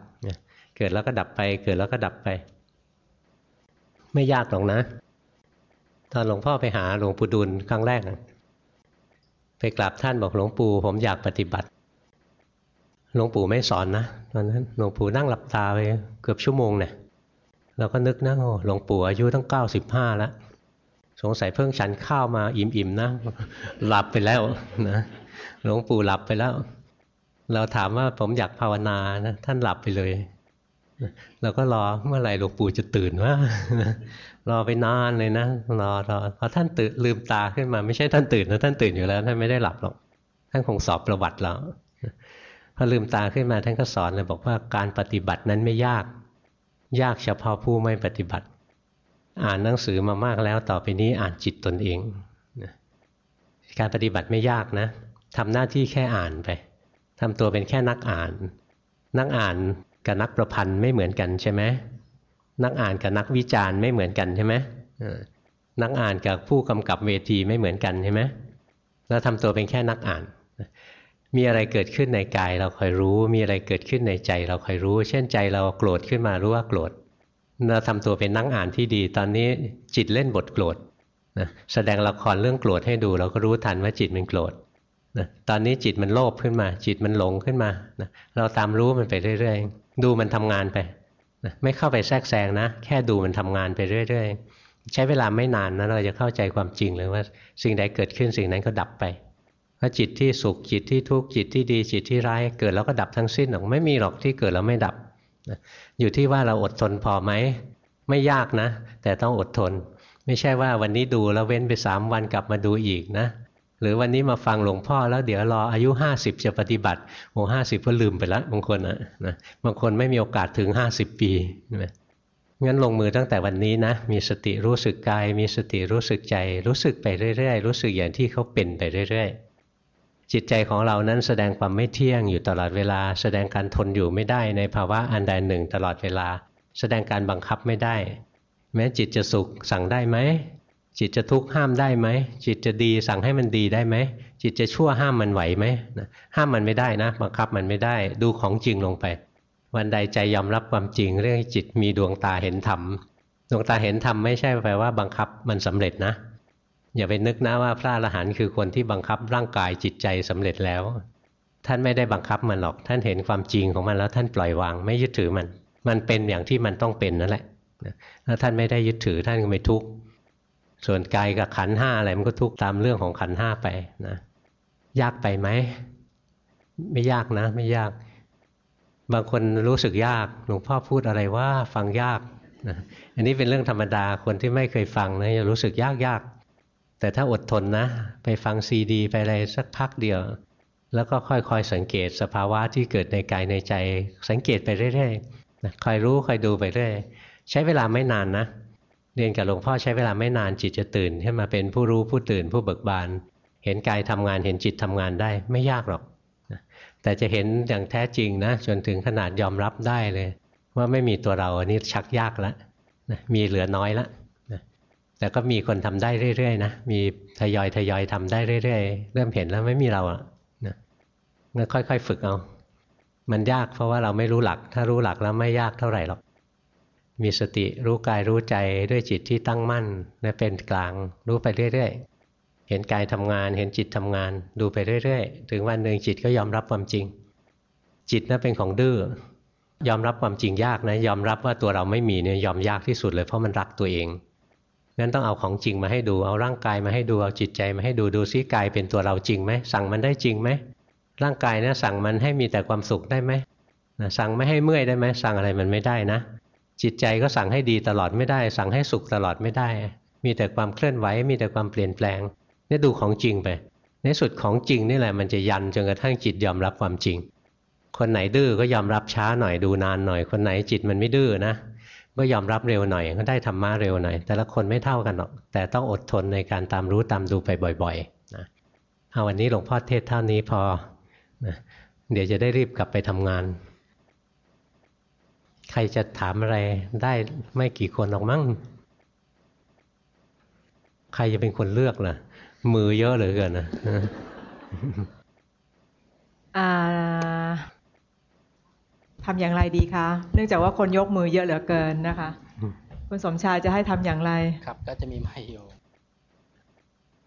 เกิดแล้วก็ดับไป เกิดแล้วก็ดับไป ไม่ยากหรอกนะ ตอนหลวงพ่อไปหาหลวงปู่ดุลครั้งแรกไปกราบท่านบอกหลวงปู่ผมอยากปฏิบัติ หลวงปู่ไม่สอนนะตอนนั้นหลวงปู่นั่งหลับตาไปเกือบชั่วโมงเนี่ยเราก็นึกนะโอ้หลวงปู่อายุตั้งเก้าสิบห้าแล้วสงสัยเพิ่งฉันข้าวมาอิ่มๆนะ หลับไปแล้วนะหลวงปู่หลับไปแล้ว เราถามว่าผมอยากภาวนานะท่านหลับไปเลยเราก็รอเมื่อไหร่หลวงปู่จะตื่นว่ารอไปนานเลยนะรอรอพอท่านตื่นลืมตาขึ้นมา ไม่ใช่ท่านตื่นนะท่านตื่นอยู่แล้ว ท่านไม่ได้หลับหรอก ท่านคงสอบประวัติแล้ว พอลืมตาขึ้นมาท่านก็สอนเลยบอกว่าการปฏิบัตินั้นไม่ยาก ยากเฉพาะผู้ไม่ปฏิบัติ อ่านหนังสือมามากแล้วต่อไปนี้อ่านจิตตนเองการปฏิบัติไม่ยากนะทำหน้าที่แค่อ่านไปทำตัวเป็นแค่นักอ่าน นักอ่านกับนักประพันธ์ไม่เหมือนกันใช่ไหมนักอ่านกับนักวิจารณ์ไม่เหมือนกันใช่ไหมนักอ่านกับผู้กำกับเวทีไม่เหมือนกันใช่ไหมเราทำตัวเป็นแค่นักอ่าน มีอะไรเกิดขึ้นในกายเราคอยรู้ มีอะไรเกิดขึ้นในใจเราคอยรู้ เช่นใจเราโกรธขึ้นมารู้ว่าโกรธเราทำตัวเป็นนักอ่านที่ดี ตอนนี้จิตเล่นบทโกรธนะแสดงละครเรื่องโกรธให้ดู เราก็รู้ทันว่าจิตมันโกรธนะตอนนี้จิตมันโลภขึ้นมา จิตมันหลงขึ้นมานะเราตามรู้มันไปเรื่อยๆ ดูมันทำงานไปนะไม่เข้าไปแทรกแซงนะ แค่ดูมันทำงานไปเรื่อยๆ ใช้เวลาไม่นานนะเราจะเข้าใจความจริงเลยว่า สิ่งใดเกิดขึ้นสิ่งนั้นก็ดับไป พราะจิตที่สุขจิตที่ทุกข์จิตที่ดีจิตที่ร้ายเกิดแล้วก็ดับทั้งสิ้นหรอกไม่มีหรอกที่เกิดแล้วไม่ดับ อยู่ที่ว่าเราอดทนพอไหมไม่ยากนะ แต่ต้องอดทน ไม่ใช่ว่าวันนี้ดูแล้วเว้นไปสามวันกลับมาดูอีกนะ หรือวันนี้มาฟังหลวงพ่อแล้วเดี๋ยวรออายุ 50 จะปฏิบัติโอ้ห้าสิบก็ลืมไปล้วบางคนนะนะบางคนไม่มีโอกาสถึง 50 ปีนะงั้นลงมือตั้งแต่วันนี้นะ มีสติรู้สึกกาย มีสติรู้สึกใจ รู้สึกไปเรื่อยๆ รู้สึกอย่างที่เขาเป็นไปเรื่อยๆ จิตใจของเรานั้นแสดงความไม่เที่ยงอยู่ตลอดเวลา แสดงการทนอยู่ไม่ได้ในภาวะอันใดหนึ่งตลอดเวลา แสดงการบังคับไม่ได้ แม้จิตจะสุขสั่งได้ไหมจิตจะทุกข์ห้ามได้ไหมจิตจะดีสั่งให้มันดีได้ไหมจิตจะชั่วห้ามมันไหวไหมห้ามมันไม่ได้นะบังคับมันไม่ได้ ดูของจริงลงไป วันใดใจยอมรับความจริง เรื่องจิตมีดวงตาเห็นธรรมดวงตาเห็นธรรมไม่ใช่แปลว่าบังคับมันสำเร็จนะ อย่าไปนึกนะว่าพระอรหันต์คือคนที่บังคับร่างกายจิตใจสำเร็จแล้ว ท่านไม่ได้บังคับมันหรอก ท่านเห็นความจริงของมันแล้วท่านปล่อยวางไม่ยึดถือมัน มันเป็นอย่างที่มันต้องเป็นนั่นแหละแล้วท่านไม่ได้ยึดถือท่านก็ไม่ทุกข์ส่วนกายกับขันห้าอะไรมันก็ทุกข์ตามเรื่องของขันห้าไปนะยากไปไหมไม่ยากนะ ไม่ยาก บางคนรู้สึกยากหลวงพ่อพูดอะไรว่าฟังยากนะอันนี้เป็นเรื่องธรรมดาคนที่ไม่เคยฟังนะจะรู้สึกยากยาก แต่ถ้าอดทนนะ ไปฟังซีดี ไปอะไรสักพักเดียว แล้วก็ค่อยๆสังเกตสภาวะที่เกิดในกายในใจ สังเกตไปเรื่อยๆคอยรู้คอยดูไปเรื่อยใช้เวลาไม่นานนะ เรียนกับหลวงพ่อใช้เวลาไม่นานจิตจะตื่นขึ้นมาเป็นผู้รู้ผู้ตื่นผู้เบิกบาน เห็นกายทำงานเห็นจิตทำงานได้ไม่ยากหรอกแต่จะเห็นอย่างแท้จริงนะจนถึงขนาดยอมรับได้เลย ว่าไม่มีตัวเราอันนี้ชักยากแล้วมีเหลือน้อยแล้ว แต่ก็มีคนทำได้เรื่อยๆนะมีทยอยทยอยทำได้เรื่อยๆ เริ่มเห็นแล้วไม่มีเราอะนะค่อยๆฝึกเอา มันยากเพราะว่าเราไม่รู้หลัก ถ้ารู้หลักแล้วไม่ยากเท่าไหร่หรอกมีสติรู้กายรู้ใจด้วยจิตที่ตั้งมั่นและเป็นกลางรู้ไปเรื่อยๆ เห็นกายทำงาน เห็นจิตทำงาน ดูไปเรื่อยๆ ถึงวันหนึ่งจิตก็ยอมรับความจริง จิตนั้นเป็นของดื้อยอมรับความจริงยากนะยอมรับว่าตัวเราไม่มีเนี่ยยอมยากที่สุดเลยเพราะมันรักตัวเอง งั้นต้องเอาของจริงมาให้ดู เอาร่างกายมาให้ดู เอาจิตใจมาให้ดู ดูซิกายเป็นตัวเราจริงไหม สั่งมันได้จริงไหม ร่างกายนะสั่งมันให้มีแต่ความสุขได้ไหมนะสั่งไม่ให้เมื่อยได้ไหม สั่งอะไรมันไม่ได้นะ จิตใจก็สั่งให้ดีตลอดไม่ได้ สั่งให้สุขตลอดไม่ได้ มีแต่ความเคลื่อนไหว มีแต่ความเปลี่ยนแปลงนี่ดูของจริงไป ในสุดของจริงนี่แหละมันจะยันจนกระทั่งจิตยอมรับความจริง คนไหนดื้อก็ยอมรับช้าหน่อยดูนานหน่อย คนไหนจิตมันไม่ดื้อนะ ก็ยอมรับเร็วหน่อย ก็ได้ธรรมะเร็วหน่อย แต่ละคนไม่เท่ากันหรอกแต่ต้องอดทนในการตามรู้ตามดูไปบ่อยๆนะเอาวันนี้หลวงพ่อเทศเท่านี้พอนะเดี๋ยวจะได้รีบกลับไปทำงาน ใครจะถามอะไรได้ไม่กี่คนหรอกมั้งใครจะเป็นคนเลือกล่ะ มือเยอะเหลือเกินนะอ่า ทำอย่างไรดีคะเนื่องจากว่าคนยกมือเยอะเหลือเกินนะคะ คุณสมชายจะให้ทำอย่างไร ครับ ก็จะมีไม่อยู่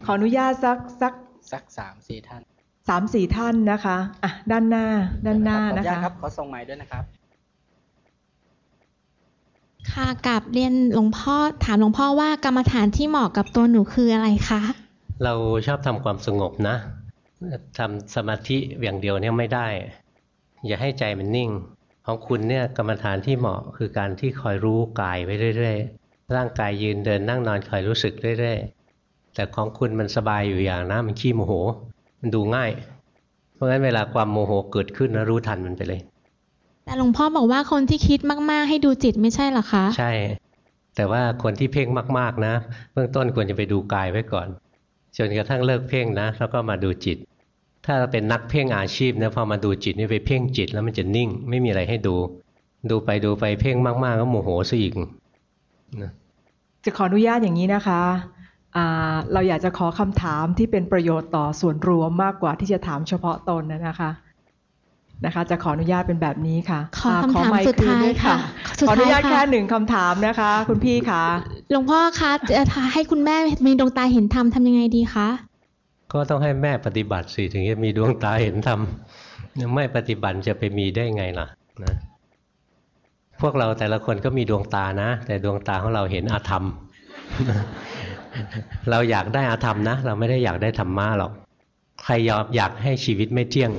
ขออนุญาตสักสักสักสามสี่ท่านสามสี่ท่านนะคะอะด้านหน้า ด้านหน้านะคะครับขอส่งใหม่ด้วยนะครับ ค่ะกับเรียนหลวงพ่อถามหลวงพ่อว่ากรรมฐานที่เหมาะกับตัวหนูคืออะไรคะเราชอบทำความสงบนะทำสมาธิอย่างเดียวเนี่ยไม่ได้ อย่าให้ใจมันนิ่ง ของคุณเนี่ยกรรมฐานที่เหมาะคือการที่คอยรู้กายไว้เรื่อยๆ ร่างกายยืนเดินนั่งนอนคอยรู้สึกเรื่อยๆ แต่ของคุณมันสบายอยู่อย่างนะมันขี้โมโห มันดูง่าย เพราะงั้นเวลาความโมโหเกิดขึ้นนะรู้ทันมันไปเลย แต่หลวงพ่อบอกว่าคนที่คิดมากๆ ให้ดูจิตไม่ใช่หรอคะ ใช่ แต่ว่าคนที่เพ่งมากๆนะ เบื้องต้นควรจะไปดูกายไว้ก่อนจนกระทั่งเลิกเพ่งนะ แล้วก็มาดูจิต ถ้าเป็นนักเพ่งอาชีพเนี่ยพอมาดูจิตนี่ไปเพ่งจิตแล้วมันจะนิ่ง ไม่มีอะไรให้ดู ดูไปดูไปเพ่งมากๆก็โมโหซะอีกนะจะขออนุญาตอย่างนี้นะคะอ่าเราอยากจะขอคำถามที่เป็นประโยชน์ต่อส่วนรวมมากกว่าที่จะถามเฉพาะตนนะคะนะคะ จะขออนุญาตเป็นแบบนี้ค่ะ ขอคำถามไค์สุดท้ายคืนวค่ะขสุดออท้ายนุญาตค่ะแค่หนึ่งคำถามนะคะ คุณพี่คะหลวงพ่อคะจะให้คุณแม่มีดวงตาเห็นธรรมทำยังไงดีคะ ก็ต้องให้แม่ปฏิบัติสิถึงจะมีดวงตาเห็นธรรมไม่ปฏิบัติจะไปมีได้ไงล่ะนะพวกเราแต่ละคนก็มีดวงตานะ แต่ดวงตาของเราเห็นอาธรรม เราอยากได้อาธรรมนะ เราไม่ได้อยากได้ธรรมะหรอก ใครยอมอยากให้ชีวิตไม่เที่ยง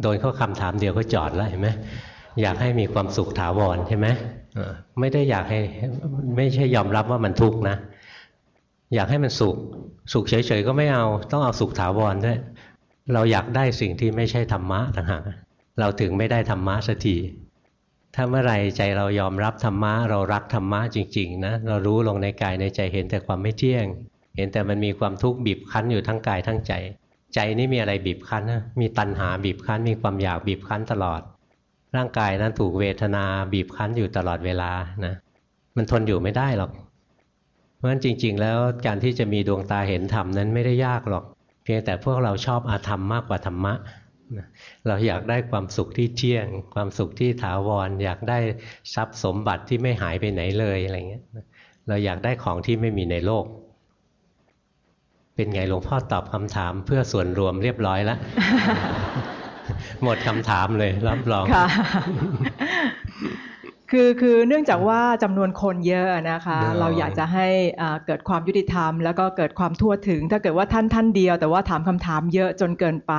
โดนเขาคำถามเดียวก็จอดแล้วเห็นไหมอยากให้มีความสุขถาวรใช่ไหมไม่ได้อยากให้ ไม่ใช่ยอมรับว่ามันทุกข์นะ อยากให้มันสุข สุขเฉยๆก็ไม่เอา ต้องเอาสุขถาวรด้วย เราอยากได้สิ่งที่ไม่ใช่ธรรมะต่างหากเราถึงไม่ได้ธรรมะสักทีถ้าเมื่อไรใจเรายอมรับธรรมะเรารักธรรมะจริงๆนะเรารู้ลงในกายในใจเห็นแต่ความไม่เที่ยง เห็นแต่มันมีความทุกข์บีบคั้นอยู่ทั้งกายทั้งใจ ใจนี่มีอะไรบีบคั้นนะมีตัณหาบีบคั้น มีความอยากบีบคั้นตลอด ร่างกายนั้นถูกเวทนาบีบคั้นอยู่ตลอดเวลานะมันทนอยู่ไม่ได้หรอก ราะฉะนั้นจริง ๆ แล้วการที่จะมีดวงตาเห็นธรรมนั้นไม่ได้ยากหรอก เพียงแต่พวกเราชอบอาธรรมมากกว่าธรรมะเราอยากได้ความสุขที่เที่ยง ความสุขที่ถาวร อยากได้ทรัพย์สมบัติที่ไม่หายไปไหนเลยอะไรเงี้ยเราอยากได้ของที่ไม่มีในโลก เป็นไงหลวงพ่อตอบคำถามเพื่อส่วนรวมเรียบร้อยแล้วหมดคำถามเลยรับรอง ค่ะคือคือเนื่องจากว่าจำนวนคนเยอะนะคะเยอะเราอยากจะให้อ่าเกิดความยุติธรรม แล้วก็เกิดความทั่วถึง ถ้าเกิดว่าท่านท่านเดียว แต่ว่าถามคำถามเยอะจนเกินไป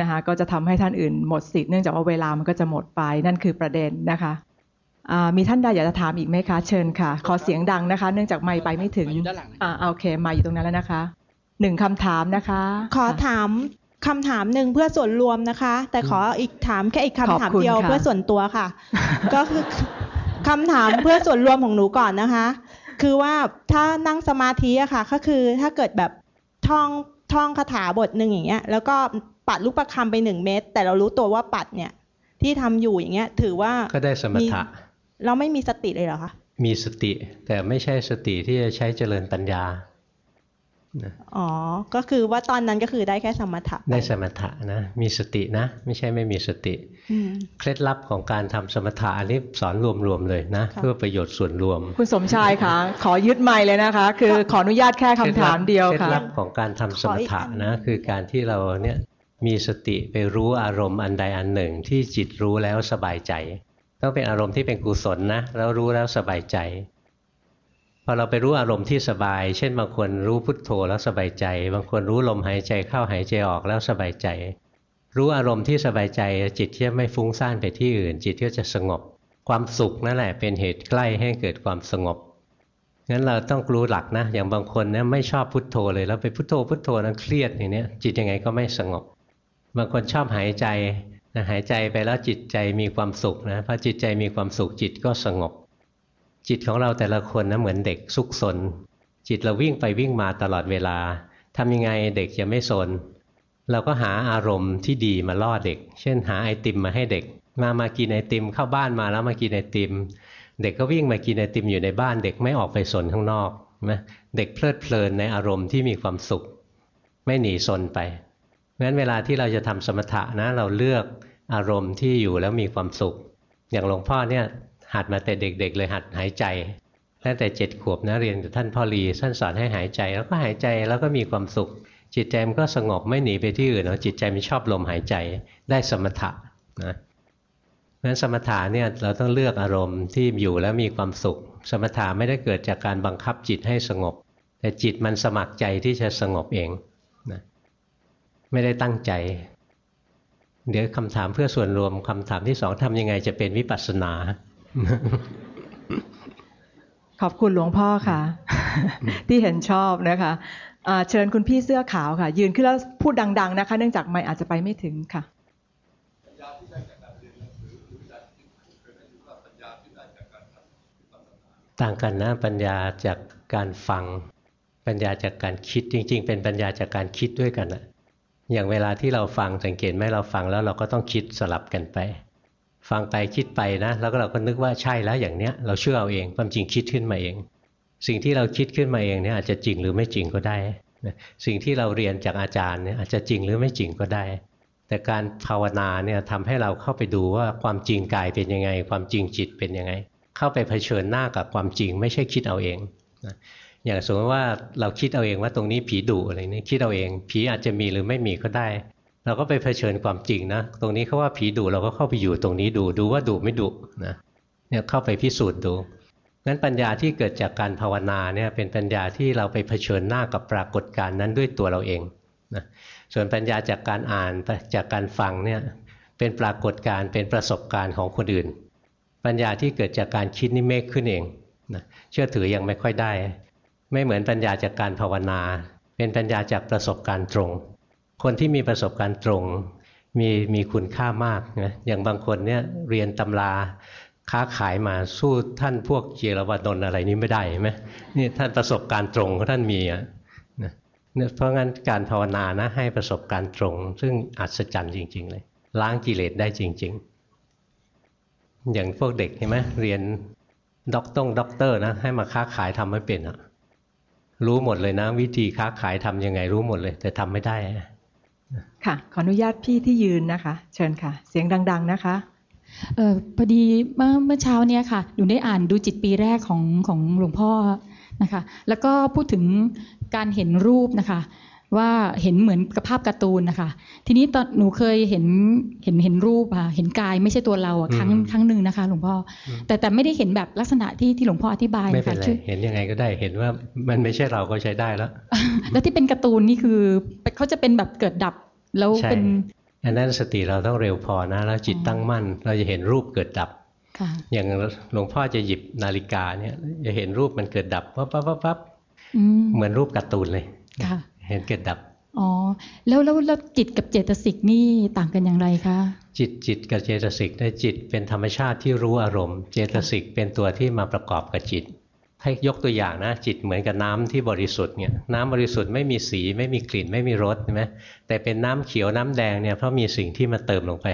นะคะก็จะทำให้ท่านอื่นหมดสิทธิ์เนื่องจากว่าเวลามันก็จะหมดไปนั่นคือประเด็นนะคะอ่ามีท่านใดอยากจะถามอีกไหมคะเชิญค่ะ ขอเสียงดังนะคะ เนื่องจากไม่ไปไม่ถึงมาอยู่ด้านหลังนะอ่าโอเคมาอยู่ตรงนั้นแล้วนะคะหนึ่งคำถามนะคะ ขอถาม คำถามหนึ่งเพื่อส่วนรวมนะคะ แต่ขออีกถามแค่อีกคำถามขอบคุณเดียวค่ะเพื่อส่วนตัวค่ะ ก็คือคำถามเพื่อส่วนรวมของหนูก่อนนะคะ คือว่าถ้านั่งสมาธิอะค่ะ ก็คือถ้าเกิดแบบท่องท่องคาถาบทหนึ่งอย่างเงี้ย แล้วก็ปัดลูกประคำไปหนึ่งเม็ดแต่เรารู้ตัวว่าปัดเนี่ย ที่ทำอยู่อย่างเงี้ย ถือว่าก็ได้สมถะ เราไม่มีสติเลยเหรอคะมีสติแต่ไม่ใช่สติที่จะใช้เจริญปัญญา อ๋อ ก็คือว่าตอนนั้นก็คือได้แค่สมถะ ได้สมถะนะ มีสตินะ ไม่ใช่ไม่มีสติอืมเคล็ดลับของการทำสมถะอันนี้สอนรวมๆเลยนะค่ะเพื่อประโยชน์ส่วนรวม คุณสมชายค่ะขอยึดไมค์เลยนะคะ คือขออนุญาตแค่คำถามเดียวเคล็ดค่ะลับของการทำสมถะขออีกอันหนึ่นะงคือการที่เราเนี่ยมีสติไปรู้อารมณ์อันใดอันหนึ่งที่จิตรู้แล้วสบายใจ ต้องเป็นอารมณ์ที่เป็นกุศลนะแล้วรู้แล้วสบายใจ พอเราไปรู้อารมณ์ที่สบาย เช่นบางคนรู้พุทโธแล้วสบายใจ บางคนรู้ลมหายใจเข้าหายใจออกแล้วสบายใจ รู้อารมณ์ที่สบายใจจิตจะไม่ฟุ้งซ่านไปที่อื่น จิตก็จะสงบ ความสุขนั่นแหละเป็นเหตุใกล้ให้เกิดความสงบงั้นเราต้องรู้หลักนะ อย่างบางคนเนี่ยไม่ชอบพุทโธเลยแล้วไปพุทโธพุทโธนั้นเครียดอย่างเนี้ยจิตยังไงก็ไม่สงบ บางคนชอบหายใจนะหายใจไปแล้วจิตใจมีความสุขนะพอจิตใจมีความสุขจิตก็สงบ จิตของเราแต่ละคนนะเหมือนเด็กซุกซนจิตเราวิ่งไปวิ่งมาตลอดเวลาทำยังไงเด็กจะไม่สนเราก็หาอารมณ์ที่ดีมาล่อเด็ก เช่นหาไอติมมาให้เด็ก มามากินไอติมเข้าบ้านมาแล้วมากินไอติม เด็กก็วิ่งมากินไอติมอยู่ในบ้าน เด็กไม่ออกไปสนข้างนอกนะเด็กเพลิดเพลินในอารมณ์ที่มีความสุข ไม่หนีสนไปงั้นเวลาที่เราจะทำสมถะนะเราเลือกอารมณ์ที่อยู่แล้วมีความสุข อย่างหลวงพ่อเนี่ย หัดมาแต่เด็ก ๆ เลยหัดหายใจตั้งแต่เจ็ดขวบนะเรียนกับท่านพ่อรีท่านสอนให้หายใจแล้วก็หายใจแล้วก็มีความสุข จิตใจมันก็สงบไม่หนีไปที่อื่นเนาะจิตใจมันชอบลมหายใจได้สมถะนะงั้นสมถะเนี่ยเราต้องเลือกอารมณ์ที่อยู่แล้วมีความสุข สมถะไม่ได้เกิดจากการบังคับจิตให้สงบ แต่จิตมันสมัครใจที่จะสงบเองนะไม่ได้ตั้งใจ เดี๋ยวคำถามเพื่อส่วนรวมคำถามที่สองทำยังไงจะเป็นวิปัสสนา ขอบคุณหลวงพ่อค่ะ ที่เห็นชอบนะคะอ่าเชิญคุณพี่เสื้อขาวค่ะ ยืนขึ้นแล้วพูดดัง ๆ นะคะ เนื่องจากไม่อาจจะไปไม่ถึงค่ะต่างกันนะปัญญาจากการฟัง ปัญญาจากการคิดจริง ๆ เป็นปัญญาจากการคิดด้วยกันนะอย่างเวลาที่เราฟังสังเกตไหมเราฟังแล้วเราก็ต้องคิดสลับกันไป ฟังไปคิดไปนะแล้วก็เราก็นึกว่าใช่แล้วอย่างเนี้ยเราเชื่อเอาเองความจริงคิดขึ้นมาเอง สิ่งที่เราคิดขึ้นมาเองเนี่ยอาจจะจริงหรือไม่จริงก็ได้สิ่งที่เราเรียนจากอาจารย์เนี่ยอาจจะจริงหรือไม่จริงก็ได้ แต่การภาวนาเนี่ยทำให้เราเข้าไปดูว่าความจริงกายเป็นยังไง ความจริงจิตเป็นยังไง เข้าไปเผชิญหน้ากับความจริง ไม่ใช่คิดเอาเองอย่างสมมติว่าเราคิดเอาเองว่าตรงนี้ผีดุอะไรนี่คิดเอาเอง ผีอาจจะมีหรือไม่มีก็ได้ เราก็ไปเผชิญความจริงนะ ตรงนี้เขาว่าผีดุเราก็เข้าไปอยู่ตรงนี้ดูดูว่าดุไม่ดุนะเนี่ยเข้าไปพิสูจน์ดูงั้นปัญญาที่เกิดจากการภาวนาเนี่ยเป็นปัญญาที่เราไปเผชิญหน้ากับปรากฏการณ์นั้นด้วยตัวเราเองนะส่วนปัญญาจากการอ่านจากการฟังเนี่ยเป็นปรากฏการณ์เป็นประสบการณ์ของคนอื่น ปัญญาที่เกิดจากการคิดนี่เมฆขึ้นเองนะเชื่อถือยังไม่ค่อยได้ ไม่เหมือนปัญญาจากการภาวนา เป็นปัญญาจากประสบการณ์ตรง คนที่มีประสบการณ์ตรงมีมีคุณค่ามากนะอย่างบางคนเนี่ยเรียนตำราค้าขายมาสู้ท่านพวกเจรวานนอะไรนี้ไม่ได้ไหมนี่ท่านประสบการณ์ตรงท่านมีอะนะเนี่ยเพราะงั้นการภาวนานะให้ประสบการณ์ตรง ซึ่งอัศจรรย์จริง ๆ เลย ล้างกิเลสได้จริง ๆ อย่างพวกเด็กเห็นไหมเรียนด็อกต้องด็อกเตอร์นะให้มาค้าขายทำไม่เป็นอะรู้หมดเลยนะ วิธีค้าขายทำยังไงรู้หมดเลย แต่ทำไม่ได้ ค่ะ ขออนุญาตพี่ที่ยืนนะคะ เชิญค่ะ เสียงดัง ๆ นะคะเออพอดีเมื่อเมื่อเช้าเนี้ยค่ะหนูได้อ่านดูจิตปีแรกของของหลวงพ่อนะคะ แล้วก็พูดถึงการเห็นรูปนะคะ ว่าเห็นเหมือนกับภาพการ์ตูนนะคะ ทีนี้ตอนหนูเคยเห็นเห็นเห็นรูปอะเห็นกายไม่ใช่ตัวเราอะครั้งอืมครั้งหนึ่งนะคะ หลวงพ่ออมแต่แต่ไม่ได้เห็นแบบลักษณะที่ที่หลวงพ่ออธิบายไม่เป็นค่ะไรชื่อเห็นยังไงก็ได้เห็นว่ามันไม่ใช่เราก็ใช้ได้แล้ว แล้วที่เป็นการ์ตูนนี่คือเขาจะเป็นแบบเกิดดับแล้วใช่เป็นอันนั้นสติเราต้องเร็วพอนะแล้วจิตอ๋อตั้งมั่น เราจะเห็นรูปเกิดดับค่ะอย่างหลวงพ่อจะหยิบนาฬิกาเนี่ยจะเห็นรูปมันเกิดดับปั๊บปั๊บปั๊บปั๊บอืมเหมือนรูปการ์ตูนเลยค่ะ เห็นเกิดดับอ๋อแล้วแล้วแล้วจิตกับเจตสิกนี่ต่างกันอย่างไรคะจิตจิตกับเจตสิกได้จิตเป็นธรรมชาติที่รู้อารมณ์ เจตสิกเป็นตัวที่มาประกอบกับจิต ให้ยกตัวอย่างนะจิตเหมือนกับน้ำที่บริสุทธิ์เนี่ยน้ำบริสุทธิ์ไม่มีสีไม่มีกลิ่นไม่มีรสใช่ไหมแต่เป็นน้ำเขียวน้ำแดงเนี่ยเพราะมีสิ่งที่มาเติมลงไป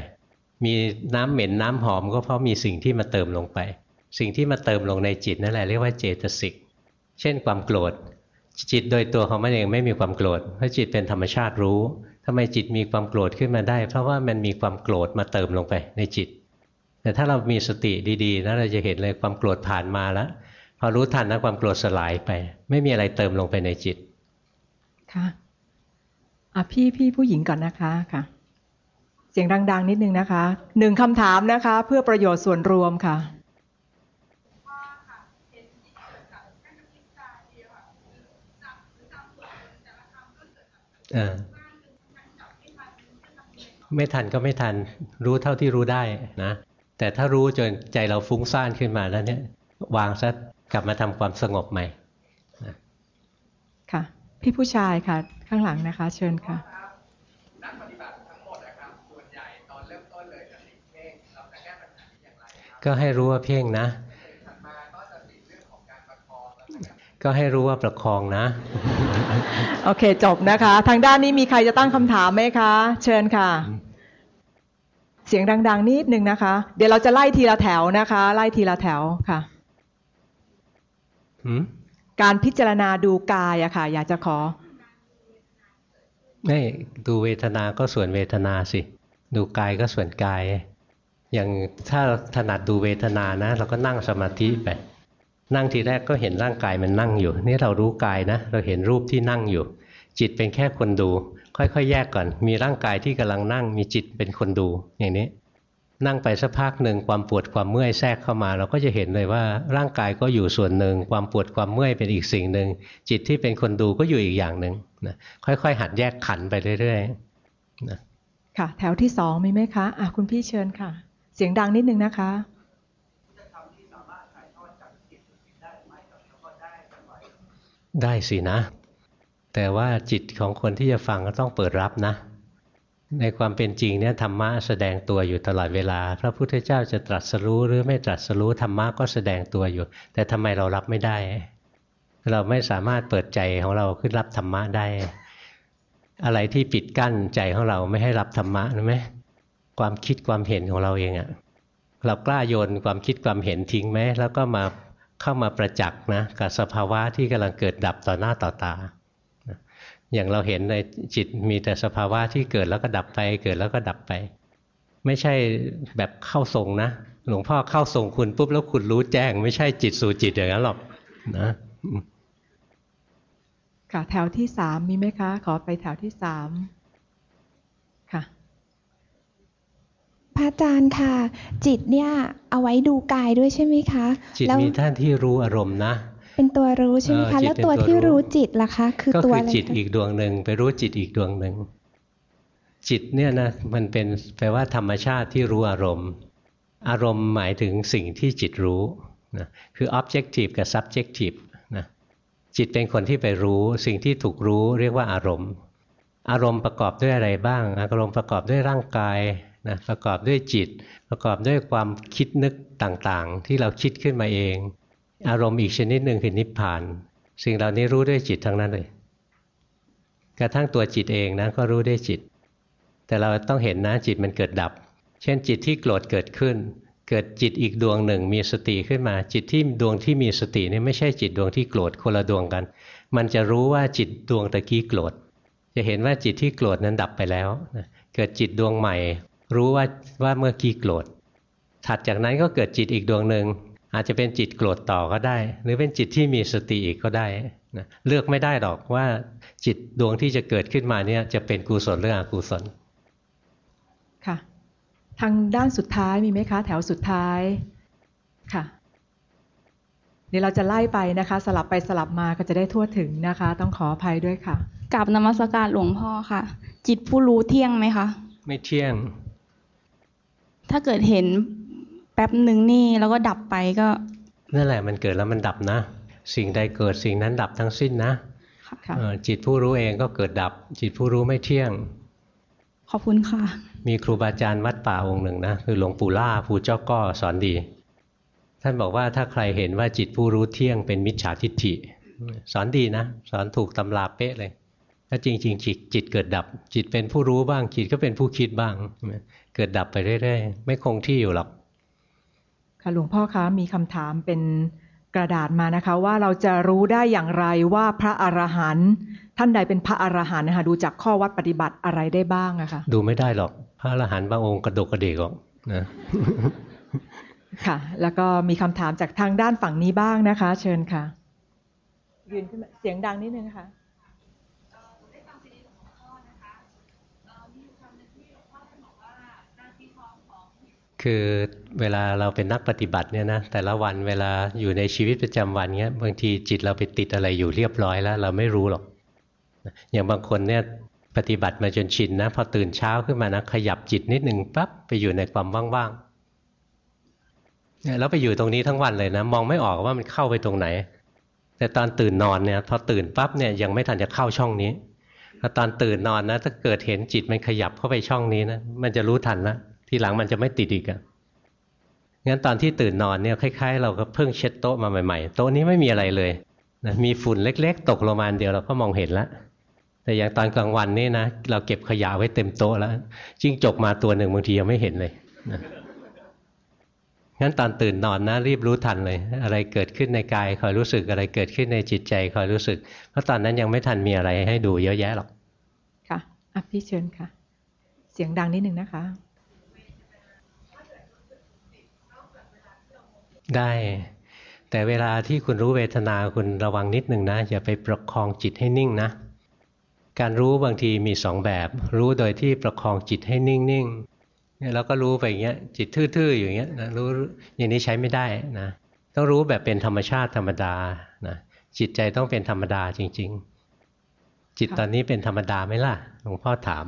มีน้ำเหม็นน้ำหอมก็เพราะมีสิ่งที่มาเติมลงไป สิ่งที่มาเติมลงในจิตนั่นแหละเรียกว่าเจตสิกเช่นความโกรธ จิตโดยตัวของมันเองไม่มีความโกรธเพราะจิตเป็นธรรมชาติรู้ทำไมจิตมีความโกรธขึ้นมาได้ เพราะว่ามันมีความโกรธมาเติมลงไปในจิต แต่ถ้าเรามีสติดีๆนะเราจะเห็นเลยความโกรธผ่านมาแล้วพอรู้ทันนะความโกรธสลายไป ไม่มีอะไรเติมลงไปในจิตค่ะอะพี่พี่ผู้หญิงก่อนนะคะค่ะ เสียงดัง ๆ นิดนึงนะคะหนึ่งคำถามนะคะ เพื่อประโยชน์ส่วนรวมค่ะ เออ ไม่ทันก็ไม่ทัน รู้เท่าที่รู้ได้นะ แต่ถ้ารู้จนใจเราฟุ้งซ่านขึ้นมาแล้วเนี่ยวางซะกลับมาทำความสงบใหม่ค่ะ พี่ผู้ชายค่ะ ข้างหลังนะคะ เชิญค่ะนักปฏิบัติทั้งหมดนะครับส่วนใหญ่ตอนเริ่มต้นเลยจะติดเพ่งเราจะแก้ปัญหานี้อย่างไรครับก็ให้รู้ว่าเพ่งนะถัดมาก็จะติดเรื่องของการประคองแล้วก็ก็ให้รู้ว่าประคองนะ โอเค จบนะคะ ทางด้านนี้มีใครจะตั้งคำถามไหมคะ เชิญค่ะ เสียงดัง ๆ นิดนึงนะคะ เดี๋ยวเราจะไล่ทีละแถวนะคะ ไล่ทีละแถวค่ะหืมการพิจารณาดูกายอะค่ะ อยากจะขอ ไม่ดูเวทนาก็ส่วนเวทนาสิ ดูกายก็ส่วนกาย อย่างถ้าถนัดดูเวทนานะ เราก็นั่งสมาธิไป นั่งทีแรกก็เห็นร่างกายมันนั่งอยู่ นี่เรารู้กายนะ เราเห็นรูปที่นั่งอยู่ จิตเป็นแค่คนดู ค่อยๆ แยกก่อน มีร่างกายที่กำลังนั่ง มีจิตเป็นคนดูอย่างนี้ นั่งไปสักพักหนึ่งความปวดความเมื่อยแทรกเข้ามา เราก็จะเห็นเลยว่าร่างกายก็อยู่ส่วนหนึ่ง ความปวดความเมื่อยเป็นอีกสิ่งหนึ่ง จิตที่เป็นคนดูก็อยู่อีกอย่างหนึ่งนะค่อยๆ หัดแยกขันไปเรื่อยๆนะค่ะ แถวที่สองมีไหมคะอะคุณพี่เชิญค่ะ เสียงดังนิดนึงนะคะ ได้สินะ แต่ว่าจิตของคนที่จะฟังก็ต้องเปิดรับนะ ในความเป็นจริงเนี่ยธรรมะแสดงตัวอยู่ตลอดเวลา พระพุทธเจ้าจะตรัสรู้หรือไม่ตรัสรู้ธรรมะก็แสดงตัวอยู่ แต่ทำไมเรารับไม่ได้ เราไม่สามารถเปิดใจของเราขึ้นรับธรรมะได้ อะไรที่ปิดกั้นใจของเราไม่ให้รับธรรมะรู้ไหมความคิดความเห็นของเราเองอะเรากล้าโยนความคิดความเห็นทิ้งไหมแล้วก็มา เข้ามาประจักษ์นะกับสภาวะที่กำลังเกิดดับต่อหน้าต่อตา อย่างเราเห็นในจิตมีแต่สภาวะที่เกิดแล้วก็ดับไป เกิดแล้วก็ดับไป ไม่ใช่แบบเข้าทรงนะ หลวงพ่อเข้าทรงคุณปุ๊บแล้วคุณรู้แจ้ง ไม่ใช่จิตสู่จิตอย่างนั้นหรอกนะค่ะแถวที่สามมีไหมคะ ขอไปแถวที่สามค่ะ พระอาจารย์ค่ะ จิตเนี่ยเอาไว้ดูกายด้วยใช่ไหมคะ จิตแล้วมีท่านที่รู้อารมณ์นะ เป็นตัวรู้ใช่ไหมเอคะอจิตแล้วเป็นตัวตัวที่รู้รู้จิตล่ะคะ คือก็ตัวคืออะไรจิตคะอีกดวงหนึ่งไปรู้จิตอีกดวงหนึ่งจิตเนี่ยนะมันเป็นแปลว่าธรรมชาติที่รู้อารมณ์ อารมณ์หมายถึงสิ่งที่จิตรู้นะคือ objective กับ subjective นะจิตเป็นคนที่ไปรู้สิ่งที่ถูกรู้เรียกว่าอารมณ์ อารมณ์ประกอบด้วยอะไรบ้าง อารมณ์ประกอบด้วยร่างกาย นะประกอบด้วยจิต ประกอบด้วยความคิดนึกต่างๆ ที่เราคิดขึ้นมาเอง อารมณ์อีกชนิดหนึ่งคือนิพพาน สิ่งเหล่านี้รู้ด้วยจิตทั้งนั้นเลย กระทั่งตัวจิตเองนะก็รู้ด้วยจิต แต่เราต้องเห็นนะจิตมันเกิดดับ เช่นจิตที่โกรธเกิดขึ้น เกิดจิตอีกดวงหนึ่งมีสติขึ้นมา จิตที่ดวงที่มีสตินี่ไม่ใช่จิตดวงที่โกรธคนละดวงกัน มันจะรู้ว่าจิตดวงตะกี้โกรธจะเห็นว่าจิตที่โกรธนั้นดับไปแล้ว เกิดจิตดวงใหม่ รู้ว่าว่าเมื่อกี้โกรธถัดจากนั้นก็เกิดจิตอีกดวงหนึ่งอาจจะเป็นจิตโกรธต่อก็ได้ หรือเป็นจิตที่มีสติอีกก็ได้นะเลือกไม่ได้หรอกว่าจิตดวงที่จะเกิดขึ้นมาเนี่ยจะเป็นกุศลหรืออกุศลค่ะ ทางด้านสุดท้ายมีไหมคะ แถวสุดท้ายค่ะเดี๋ยวเราจะไล่ไปนะคะ สลับไปสลับมาก็จะได้ทั่วถึงนะคะ ต้องขออภัยด้วยค่ะกับนมัสการหลวงพ่อค่ะ จิตผู้รู้เที่ยงไหมคะ ไม่เที่ยง ถ้าเกิดเห็นแป๊บหนึ่งนี่แล้วก็ดับไปก็นั่นแหละมันเกิดแล้วมันดับนะ สิ่งใดเกิดสิ่งนั้นดับทั้งสิ้นนะค่ะเออจิตผู้รู้เองก็เกิดดับ จิตผู้รู้ไม่เที่ยง ขอบคุณค่ะ มีครูบาอาจารย์วัดป่าองค์หนึ่งนะคือหลวงปู่ล่าภูเจ้าก้อสอนดี ท่านบอกว่าถ้าใครเห็นว่าจิตผู้รู้เที่ยงเป็นมิจฉาทิฏฐิ สอนดีนะ สอนถูกตำราเป๊ะเลยถ้าจริงๆจิตจิตเกิดดับ จิตเป็นผู้รู้บ้างจิตก็เป็นผู้คิดบ้าง เกิดดับไปเรื่อยๆ ไม่คงที่อยู่หรอก ค่ะหลวงพ่อคะมีคำถามเป็นกระดาษมานะคะ ว่าเราจะรู้ได้อย่างไรว่าพระอรหันต์ท่านใดเป็นพระอรหันต์นะคะดูจากข้อวัดปฏิบัติอะไรได้บ้างอะคะดูไม่ได้หรอก พระอรหันต์บางองค์กระดกกระเดกหรอกนะค่ะ แล้วก็มีคำถามจากทางด้านฝั่งนี้บ้างนะคะ เชิญค่ะ ยืนขึ้นมาเสียงดังนิดนึงนะคะ คือเวลาเราเป็นนักปฏิบัติเนี่ยนะแต่ละวันเวลาอยู่ในชีวิตประจำวันเนี้ยบางทีจิตเราไปติดอะไรอยู่เรียบร้อยแล้ว เราไม่รู้หรอก อย่างบางคนเนี่ยปฏิบัติมาจนชินนะพอตื่นเช้าขึ้นมานะขยับจิตนิดหนึ่งปั๊บไปอยู่ในความว่างๆเนี่ยแล้วไปอยู่ตรงนี้ทั้งวันเลยนะ มองไม่ออกว่ามันเข้าไปตรงไหน แต่ตอนตื่นนอนเนี่ยพอตื่นปั๊บเนี่ยยังไม่ทันจะเข้าช่องนี้พอตอนตื่นนอนนะถ้าเกิดเห็นจิตมันขยับเข้าไปช่องนี้นะมันจะรู้ทันและ ทีหลังมันจะไม่ติดอีกอะงั้นตอนที่ตื่นนอนเนี่ยคล้ายๆ เราก็เพิ่งเช็ดโต๊ะมาใหม่ๆ โต๊ะนี้ไม่มีอะไรเลยนะมีฝุ่นเล็ก ๆ ตกลงมาเดียวเราก็มองเห็นแล้วแต่อย่างตอนกลางวันนี่นะเราเก็บขยะไว้เต็มโต๊ะแล้วจิ้งจกมาตัวหนึ่งบางทียังไม่เห็นเลยนะงั้นตอนตื่นนอนนะรีบรู้ทันเลย อะไรเกิดขึ้นในกายคอยรู้สึกอะไรเกิดขึ้นในจิตใจคอยรู้สึก เพราะตอนนั้นยังไม่ทันมีอะไรให้ดูเยอะแยะหรอกค่ะอะพี่เชิญค่ะ เสียงดังนิดนึงนะคะ ได้ แต่เวลาที่คุณรู้เวทนาคุณระวังนิดหนึ่งนะอย่าไปประคองจิตให้นิ่งนะ การรู้บางทีมีสองแบบ รู้โดยที่ประคองจิตให้นิ่งๆเนี่ยเราก็รู้ไปอย่างเงี้ยจิตทื่อๆอย่างเงี้ยนะรู้อย่างนี้ใช้ไม่ได้นะต้องรู้แบบเป็นธรรมชาติธรรมดานะจิตใจต้องเป็นธรรมดาจริง ๆ จิตตอนนี้เป็นธรรมดาไหมล่ะหลวงพ่อถาม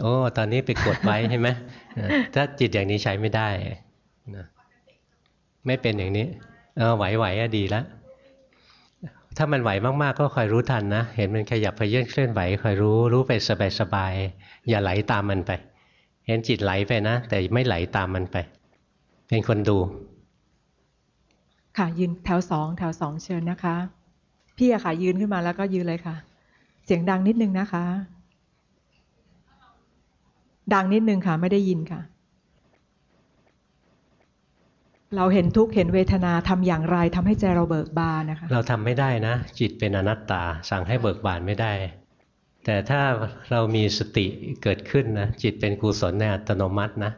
โอ้ ตอนนี้ไปกดไว้ใช่ไหมถ้าจิตอย่างนี้ใช้ไม่ได้นะ ไม่เป็นอย่างนี้เออไหวๆอะดีแล้วถ้ามันไหวมากๆ ก็คอยรู้ทันนะ เห็นมันขยับไปเยื่อนเคลื่อนไหวคอยรู้รู้ไปสบายๆอย่าไหลตามมันไป เห็นจิตไหลไปนะ แต่ไม่ไหลตามมันไป เป็นคนดู ค่ะยืนแถวสองแถวสองเชิญนะคะ พี่อะค่ะ ยืนขึ้นมาแล้วก็ยืนเลยค่ะ เสียงดังนิดนึงนะคะ ดังนิดนึงค่ะ ไม่ได้ยินค่ะ เราเห็นทุกข์เห็นเวทนาทำอย่างไรทำให้ใจเราเบิกบานนะคะ เราทำไม่ได้นะ จิตเป็นอนัตตาสั่งให้เบิกบานไม่ได้ แต่ถ้าเรามีสติเกิดขึ้นนะจิตเป็นกุศลในอัตโนมัตินะ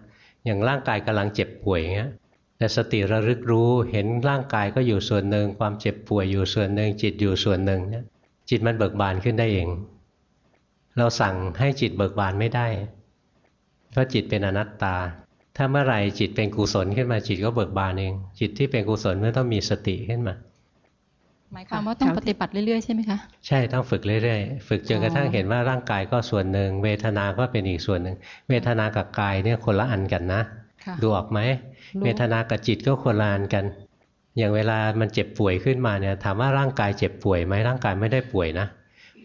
อย่างร่างกายกำลังเจ็บป่วยอย่างเงี้ยแต่สติระลึกรู้เห็นร่างกายก็อยู่ส่วนหนึ่งความเจ็บป่วยอยู่ส่วนหนึ่งจิตอยู่ส่วนหนึ่งเนี่ยจิตมันเบิกบานขึ้นได้เอง เราสั่งให้จิตเบิกบานไม่ได้ เพราะจิตเป็นอนัตตา ถ้าเมื่อไหร่จิตเป็นกุศลขึ้นมาจิตก็เบิกบานเอง จิตที่เป็นกุศลมันต้องมีสติขึ้นมา หมายความว่าต้องปฏิบัติเรื่อยๆใช่ไหมคะใช่ต้องฝึกเรื่อยๆ ฝึกจนกระทั่งเห็นว่าร่างกายก็ส่วนหนึ่ง เวทนาก็เป็นอีกส่วนหนึ่ง เวทนากับกายเนี่ยคนละอันกันนะค่ะดูออกไหมรู้เวทนากับจิตก็คนละอันกัน อย่างเวลามันเจ็บป่วยขึ้นมาเนี่ยถามว่าร่างกายเจ็บป่วยไหมร่างกายไม่ได้ป่วยนะ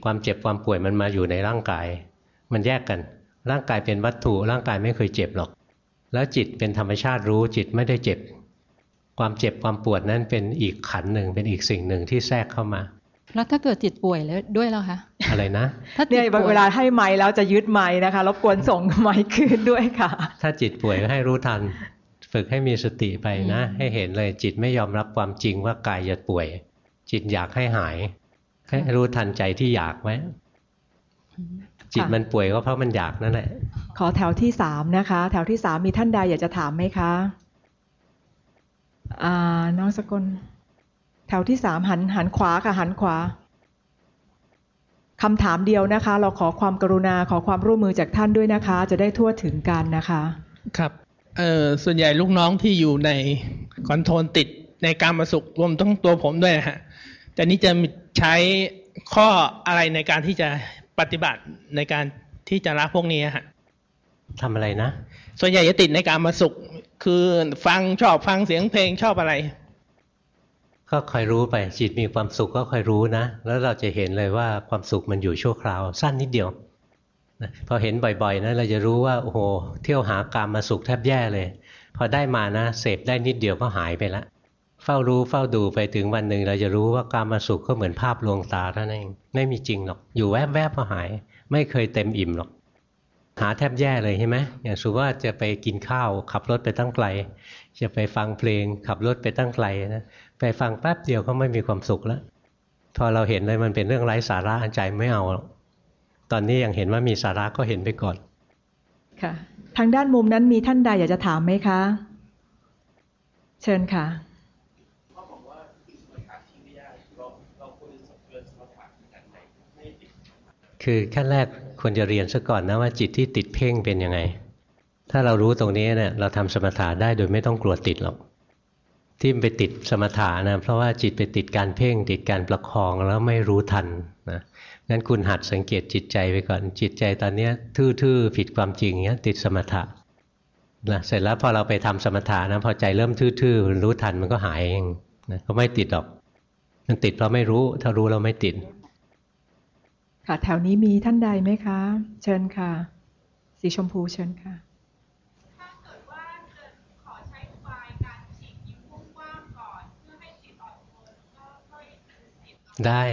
ความเจ็บความป่วยมันมาอยู่ในร่างกาย มันแยกกัน ร่างกายเป็นวัตถุร่างกายไม่เคยเจ็บหรอก แล้วจิตเป็นธรรมชาติรู้จิตไม่ได้เจ็บ ความเจ็บความปวดนั้นเป็นอีกขันธ์หนึ่งเป็นอีกสิ่งหนึ่งที่แทรกเข้ามาแล้วถ้าเกิดจิตป่วยแล้วด้วยแล้วคะอะไรนะ ถ้าจิเนี่ตยป่วยเวลาให้ไม้แล้วจะยึดไม้นะคะรบกวนส่งไม้คืนด้วยค่ะ ถ้าจิตป่วยก็ให้รู้ทัน ฝึกให้มีสติไปนะ ให้เห็นเลยจิตไม่ยอมรับความจริงว่ากายจะป่วย จิตอยากให้หายให้รู้ทันใจที่อยากไว้ จิตมันป่วยก็เพราะมันอยากนั่นแหละ ขอแถวที่สามนะคะ แถวที่สามมีท่านใดอยากจะถามไหมคะอ่าน้องสกลแถวที่สามหันหันขวาค่ะหันขวาคำถามเดียวนะคะ เราขอความกรุณาขอความร่วมมือจากท่านด้วยนะคะ จะได้ทั่วถึงกันนะคะ ครับเอ่อส่วนใหญ่ลูกน้องที่อยู่ในคอนโทรลติดในการมาสุขรวมทั้งตัวผมด้วยนะฮะแต่นี้จะมีใช้ข้ออะไรในการที่จะ ปฏิบัติในการที่จะละพวกนี้ฮะทำอะไรนะ ส่วนใหญ่จะติดในการมาสุข คือฟังชอบฟังเสียงเพลงชอบอะไร ก็คอยรู้ไปจิตมีความสุขก็คอยรู้นะ แล้วเราจะเห็นเลยว่าความสุขมันอยู่ชั่วคราว สั้นนิดเดียวนะพอเห็นบ่อยๆนะเราจะรู้ว่าโอ้โหเที่ยวหากามมาสุขแทบแย่เลย พอได้มานะเสพได้นิดเดียวก็หายไปละ เฝ้ารู้เฝ้าดูไปถึงวันหนึ่งเราจะรู้ว่ากามมาสุขก็เหมือนภาพลวงตาเท่านั้นเองไม่มีจริงหรอก อยู่แวบๆก็หาย ไม่เคยเต็มอิ่มหรอก หาแทบแย่เลยใช่ไหมอย่างสมมติว่าจะไปกินข้าว ขับรถไปตั้งไกล จะไปฟังเพลง ขับรถไปตั้งไกลนะไปฟังแป๊บเดียวก็ไม่มีความสุขแล้วพอเราเห็นเลยมันเป็นเรื่องไร้สาระใจไม่เอาหรอกตอนนี้ยังเห็นว่ามีสาระก็เห็นไปก่อน ค่ะ ทางด้านมุมนั้นมีท่านใดอยากจะถามไหมคะ เชิญค่ะ คือขั้นแรกควรจะเรียนซะก่อนนะว่าจิตที่ติดเพ่งเป็นยังไง ถ้าเรารู้ตรงนี้เนี่ยเราทำสมถะได้โดยไม่ต้องกลัวติดหรอก ที่มันไปติดสมถะนะเพราะว่าจิตไปติดการเพ่งติดการประคองแล้วไม่รู้ทันนะงั้นคุณหัดสังเกตจิตใจไปก่อนจิตใจตอนนี้ทื่อๆผิดความจริงเนี้ยติดสมถะนะเสร็จแล้วพอเราไปทำสมถะนะพอใจเริ่มทื่อๆรู้ทันมันก็หายเองนะก็ไม่ติดหรอก มันติดเพราะไม่รู้ ถ้ารู้เราไม่ติด ค่ะ แถวนี้มีท่านใดไหมคะ เชิญค่ะ สีชมพูเชิญค่ะได้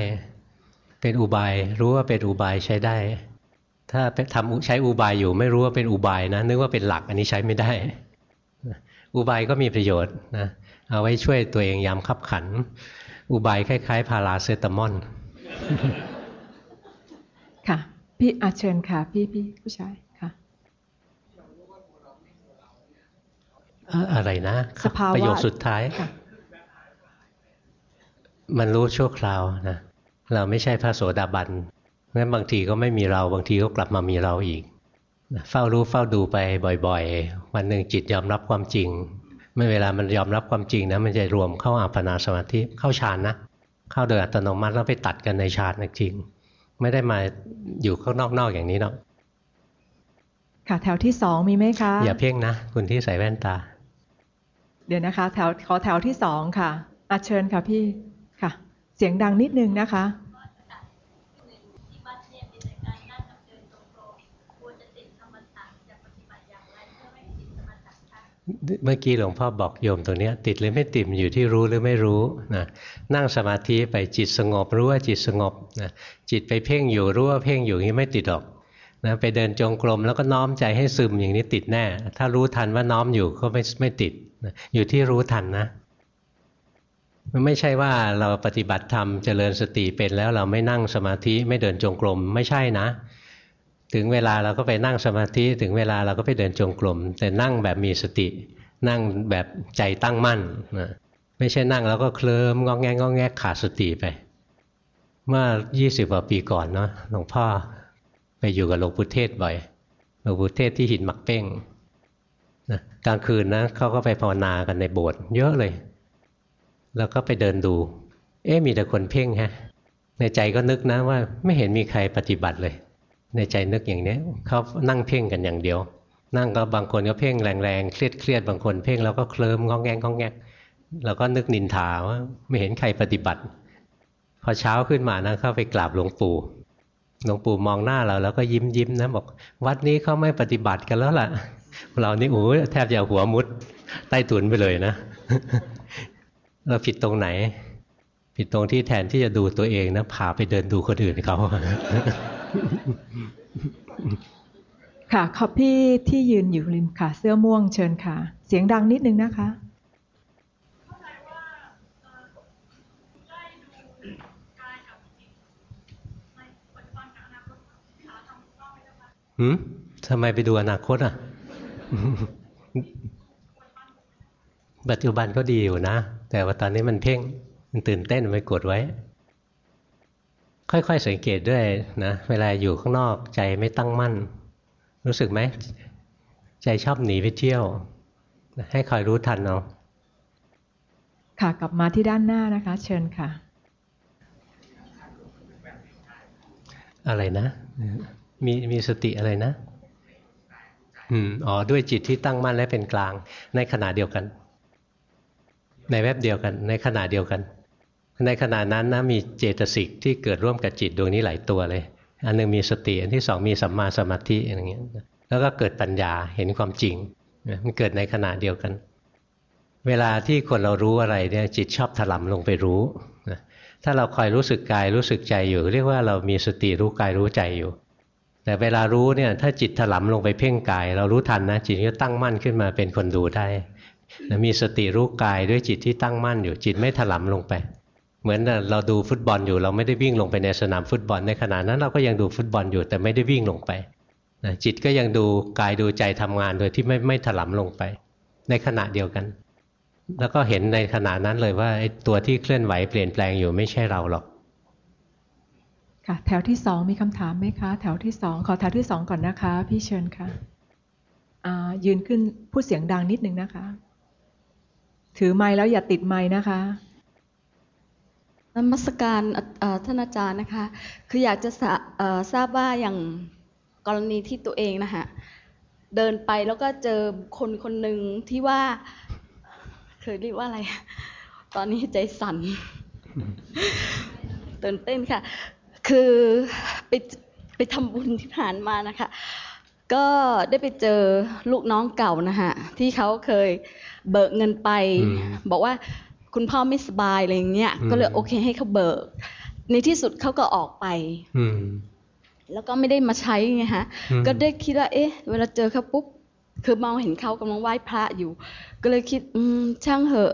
เป็นอุบาย รู้ว่าเป็นอุบายใช้ได้ ถ้าทำใช้อุบายอยู่ ไม่รู้ว่าเป็นอุบายนะ นึกว่าเป็นหลักอันนี้ใช้ไม่ได้ อุบายก็มีประโยชน์นะเอาไว้ช่วยตัวเองยามขับขัน อุบายคล้าย ๆ พาราเซตามอล ค่ะ พี่อาเชิญค่ะ พี่พี่ผู้ชายค่ะเอ่ออะไรนะสภาวะประโยคสุดท้ายค่ะมันรู้ชั่วคราวนะเราไม่ใช่พระโสดาบันงั้นบางทีก็ไม่มีเราบางทีก็กลับมามีเราอีกนะเฝ้ารู้เฝ้าดูไปบ่อย ๆ วันหนึ่งจิตยอมรับความจริง เมื่อเวลามันยอมรับความจริงนะมันจะรวมเข้าอัปปนาสมาธิเข้าฌานนะเข้าโดยอัตโนมัติแล้วไปตัดกันในฌานจริง ไม่ได้มาอยู่ข้างนอกๆอย่างนี้หรอกค่ะแถวที่สองมีไหมคะ อย่าเพ่งนะคุณที่ใส่แว่นตา เดี๋ยวนะคะ แถวขอแถวที่สองค่ะอาเชิญค่ะพี่ค่ะ เสียงดังนิดนึงนะคะ เมื่อกี้หลวงพ่อบอกโยมตรงนี้ติดหรือไม่ติดอยู่ที่รู้หรือไม่รู้นะนั่งสมาธิไปจิตสงบรู้ว่าจิตสงบนะจิตไปเพ่งอยู่รู้ว่าเพ่งอยู่นี้ไม่ติดหรอกนะไปเดินจงกรมแล้วก็น้อมใจให้ซึมอย่างนี้ติดแน่ ถ้ารู้ทันว่าน้อมอยู่ก็ไม่ไม่ติดนะอยู่ที่รู้ทันนะมันไม่ใช่ว่าเราปฏิบัติธรรมเจริญสติเป็นแล้วเราไม่นั่งสมาธิไม่เดินจงกรมไม่ใช่นะ ถึงเวลาเราก็ไปนั่งสมาธิถึงเวลาเราก็ไปเดินจงกรมแต่นั่งแบบมีสติ นั่งแบบใจตั้งมั่นนะไม่ใช่นั่งแล้วก็เคลิ้มงอแงงอแงขาดสติไป เมื่อ 20กว่าปีก่อนเนาะหลวงพ่อไปอยู่กับหลวงปู่เทศบ่อยหลวงปู่เทศที่หินหมักเป้งนะกลางคืนนะเขาก็ไปภาวนากันในโบสถ์เยอะเลย แล้วก็ไปเดินดู เอ๊ะมีแต่คนเพ่งฮะในใจก็นึกนะว่าไม่เห็นมีใครปฏิบัติเลย ในใจนึกอย่างนี้เขานั่งเพ่งกันอย่างเดียว นั่งก็บางคนก็เพ่งแรงๆเครียดๆบางคนเพ่งแล้วก็เคลิ้มงองแงงงองแงงแล้วก็นึกนินทาว่าไม่เห็นใครปฏิบัติ พอเช้าขึ้นมานะเข้าไปกราบหลวงปู่หลวงปู่มองหน้าเราแล้วก็ยิ้มยิ้มนะบอก วัดนี้เขาไม่ปฏิบัติกันแล้วล่ะ เรานี่โอ้แทบจะหัวมุดใต้ตุนไปเลยนะ เราผิดตรงไหน ผิดตรงที่แทนที่จะดูตัวเองนะพาไปเดินดูคนอื่นเขา ค่ะขอบพี่ที่ยืนอยู่ริมค่ะ เสื้อม่วงเชิญค่ะ เสียงดังนิดนึงนะคะหืมทำไมไปดูอนาคตอะ ปัจจุบันก็ดีอยู่นะ แต่ว่าตอนนี้มันเพ่ง มันตื่นเต้นไปกดไว้ ค่อย ๆ สังเกตด้วยนะเวลาอยู่ข้างนอกใจไม่ตั้งมั่น รู้สึกไหมใจชอบหนีไปเที่ยว ให้คอยรู้ทันเอาค่ะกลับมาที่ด้านหน้านะคะ เชิญค่ะ อะไรนะ มีมีสติอะไรนะอืมอ๋อด้วยจิตที่ตั้งมั่นและเป็นกลาง ในขณะเดียวกัน ในแวบเดียวกัน ในขณะเดียวกัน ในขณะนั้นนะมีเจตสิกที่เกิดร่วมกับจิตดวงนี้หลายตัวเลย อันหนึงมีสติอันที่สองมีสัมมาสมาธิอย่างเงี้ยแล้วก็เกิดปัญญาเห็นความจริงมันเกิดในขณะเดียวกัน เวลาที่คนเรารู้อะไรเนี่ยจิตชอบถลำลงไปรู้ถ้าเราคอยรู้สึกกายรู้สึกใจอยู่ เรียกว่าเรามีสติรู้กายรู้ใจอยู่ แต่เวลารู้เนี่ยถ้าจิตถลำลงไปเพ่งกาย เรารู้ทันนะจิตก็ตั้งมั่นขึ้นมาเป็นคนดูได้มีสติรู้กายด้วยจิตที่ตั้งมั่นอยู่จิตไม่ถลำลงไป เหมือนเราดูฟุตบอลอยู่ เราไม่ได้วิ่งลงไปในสนามฟุตบอลในขณะนั้นเราก็ยังดูฟุตบอลอยู่แต่ไม่ได้วิ่งลงไปนะจิตก็ยังดูกายดูใจทำงานโดยที่ไม่ไม่ถลำลงไป ในขณะเดียวกัน แล้วก็เห็นในขณะนั้นเลยว่าตัวที่เคลื่อนไหวเปลี่ยนแปลงอยู่ไม่ใช่เราหรอก ค่ะ แถวที่สองมีคำถามไหมคะ แถวที่สองขอแถวที่สองก่อนนะคะ พี่เชิญค่ะอ่ายืนขึ้นพูดเสียงดังนิดนึงนะคะ ถือไม้แล้วอย่าติดไม้นะคะ นมัสการอะเอ่อท่านอาจารย์นะคะ คืออยากจะทราเอ่อทราบว่าอย่างกรณีที่ตัวเองนะคะเดินไปแล้วก็เจอคนคนหนึ่งที่ว่า เคยเรียกว่าอะไร ตอนนี้ใจสั่นตื่นเต้นค่ะ คือไปไปทำบุญที่ผ่านมานะคะ ก็ได้ไปเจอลูกน้องเก่านะคะที่เขาเคยเบิกเงินไปอืมบอกว่า คุณพ่อไม่สบายอะไรอย่างเงี้ยอืมก็เลยโอเคให้เขาเบิก ในที่สุดเขาก็ออกไปอืมแล้วก็ไม่ได้มาใช้ไงฮะอืมก็ได้คิดว่า เอ๊ะ เวลาเจอเขาปุ๊บ คือมองเห็นเขากำลังไหว้พระอยู่ ก็เลยคิด อืม ช่างเหอะ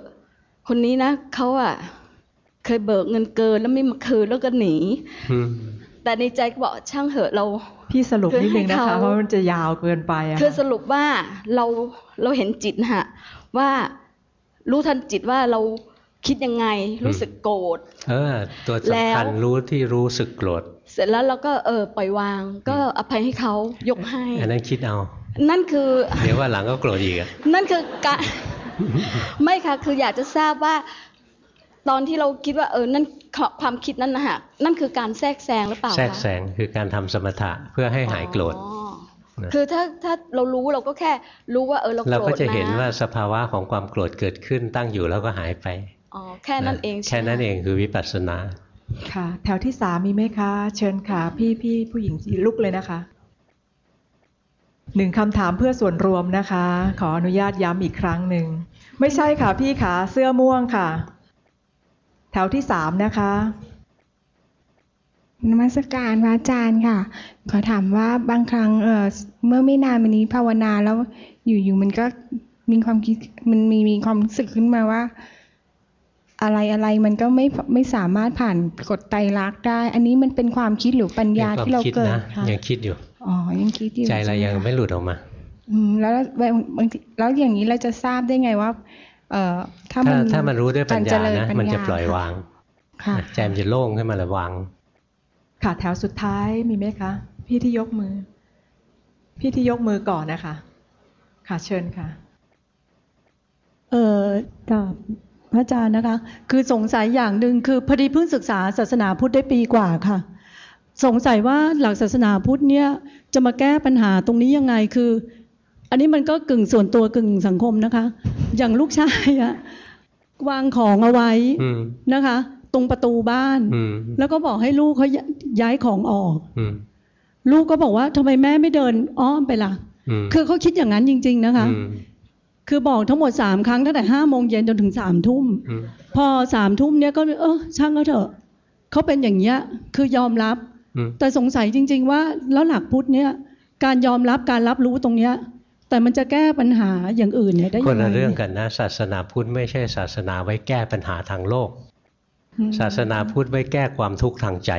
คนนี้นะเขาอะเคยเบิกเงินเกินแล้วไม่มาคืนแล้วก็หนีอืมแต่ในใจก็บอกช่างเหอะเรา พี่สรุปนิดนึงนะคือให้คะเขาเพราะมันจะยาวเกินไปอะคือค่ะสรุปว่าเราเราเห็นจิตนะฮะ ว่ารู้ทันจิตว่าเรา คิดยังไงรู้สึกโกรธเออ ตัวแล้สำคัญวรู้ที่รู้สึกโกรธเสร็จแล้วเราก็เออปล่อยวาง ก็อภัยให้เขายกให้ อันนั้นคิดเอา นั่นคือเดี๋ยวว่าหลังก็โกรธอีกอะนั่นคือการไม่ค่ะคืออยากจะทราบว่า ตอนที่เราคิดว่าเออนั่นความคิดนั้นนะฮะนั่นคือการแทรกแซงหรือเปล่าแทรกคะแซงคือการทำสมถะเพื่อให้หายโกรธอ๋อนะคือถ้าถ้าเรารู้เราก็แค่รู้ว่าเออเราโกรธเรานะก็จะเห็นว่าสภาวะของความโกรธเกิดขึ้นตั้งอยู่แล้วก็หายไป อ๋อแค่นั้นเองแค่นั้นเองคือวิปัสสนาค่ะ แถวที่สามมีไหมคะ เชิญค่ะ พี่พี่ผู้หญิงลุกเลยนะคะหนึ่งคำถามเพื่อส่วนรวมนะคะ ขออนุญาตย้ำอีกครั้งหนึ่ง ไม่ใช่ค่ะพี่ขาเสื้อม่วงค่ะ แถวที่สามนะคะนมัสการพระอาจารย์ค่ะ ขอถามว่าบางครั้งเออเมื่อไม่นานมานี้ภาวนาแล้วอยู่ๆมันก็มีความคิดมันมีมีความรู้สึกขึ้นมาว่า อะไรอะไรมันก็ไม่ไม่สามารถผ่านกฎไตรลักษณ์ได้ อันนี้มันเป็นความคิดหรือปัญญาเป็นควาที่มเราคิดเกิดนะค่ะยังคิดอยู่อ๋อยังคิดอยู่ใจเราช่หยังคะไม่หลุดออกมาอืมแล้วบางบางทีแล้วอย่างนี้เราจะทราบได้ไงว่า เอ่อถ้าถ้ามันถ้ามันรู้ด้วยปัญกรเจญาริญนะปัญมันจะญาปล่อยวางค่ะใจมันจะโล่งขึ้นมาและวาง ค่ะแถวสุดท้ายมีไหมคะ พี่ที่ยกมือ พี่ที่ยกมือก่อนนะคะ ค่ะเชิญค่ะ เออกับ พระอาจารย์นะคะ คือสงสัยอย่างหนึ่งคือพอดีเพิ่งศึกษาศาสนาพุทธได้ปีกว่าค่ะ สงสัยว่าหลักศาสนาพุทธเนี่ยจะมาแก้ปัญหาตรงนี้ยังไงคือ อันนี้มันก็กึ่งส่วนตัวกึ่งสังคมนะคะ อย่างลูกชายอะวางของเอาไว้อืมนะคะ ตรงประตูบ้านอืมแล้วก็บอกให้ลูกเขาย้ายของออกอืมลูกก็บอกว่าทำไมแม่ไม่เดินอ้อมไปล่ะอืมคือเขาคิดอย่างนั้นจริง ๆ นะคะอืม คือบอกทั้งหมดสามครั้งตั้งแต่ห้าโมงเย็นจนถึงสามทุ่มอืมพอสามทุ่มเนี้ยก็เออช่างเขาเถอะเขาเป็นอย่างเงี้ยคือยอมรับอืมแต่สงสัยจริง ๆ ว่าแล้วหลักพุทธเนี่ยการยอมรับการรับรู้ตรงเนี้ย แต่มันจะแก้ปัญหาอย่างอื่นเนี่ยได้คยันงไงละเรื่องกันนะ ศาสนาพุทธไม่ใช่ศาสนาไว้แก้ปัญหาทางโลกอืมศาสนาพุทธไว้แก้ความทุกข์ทางใจ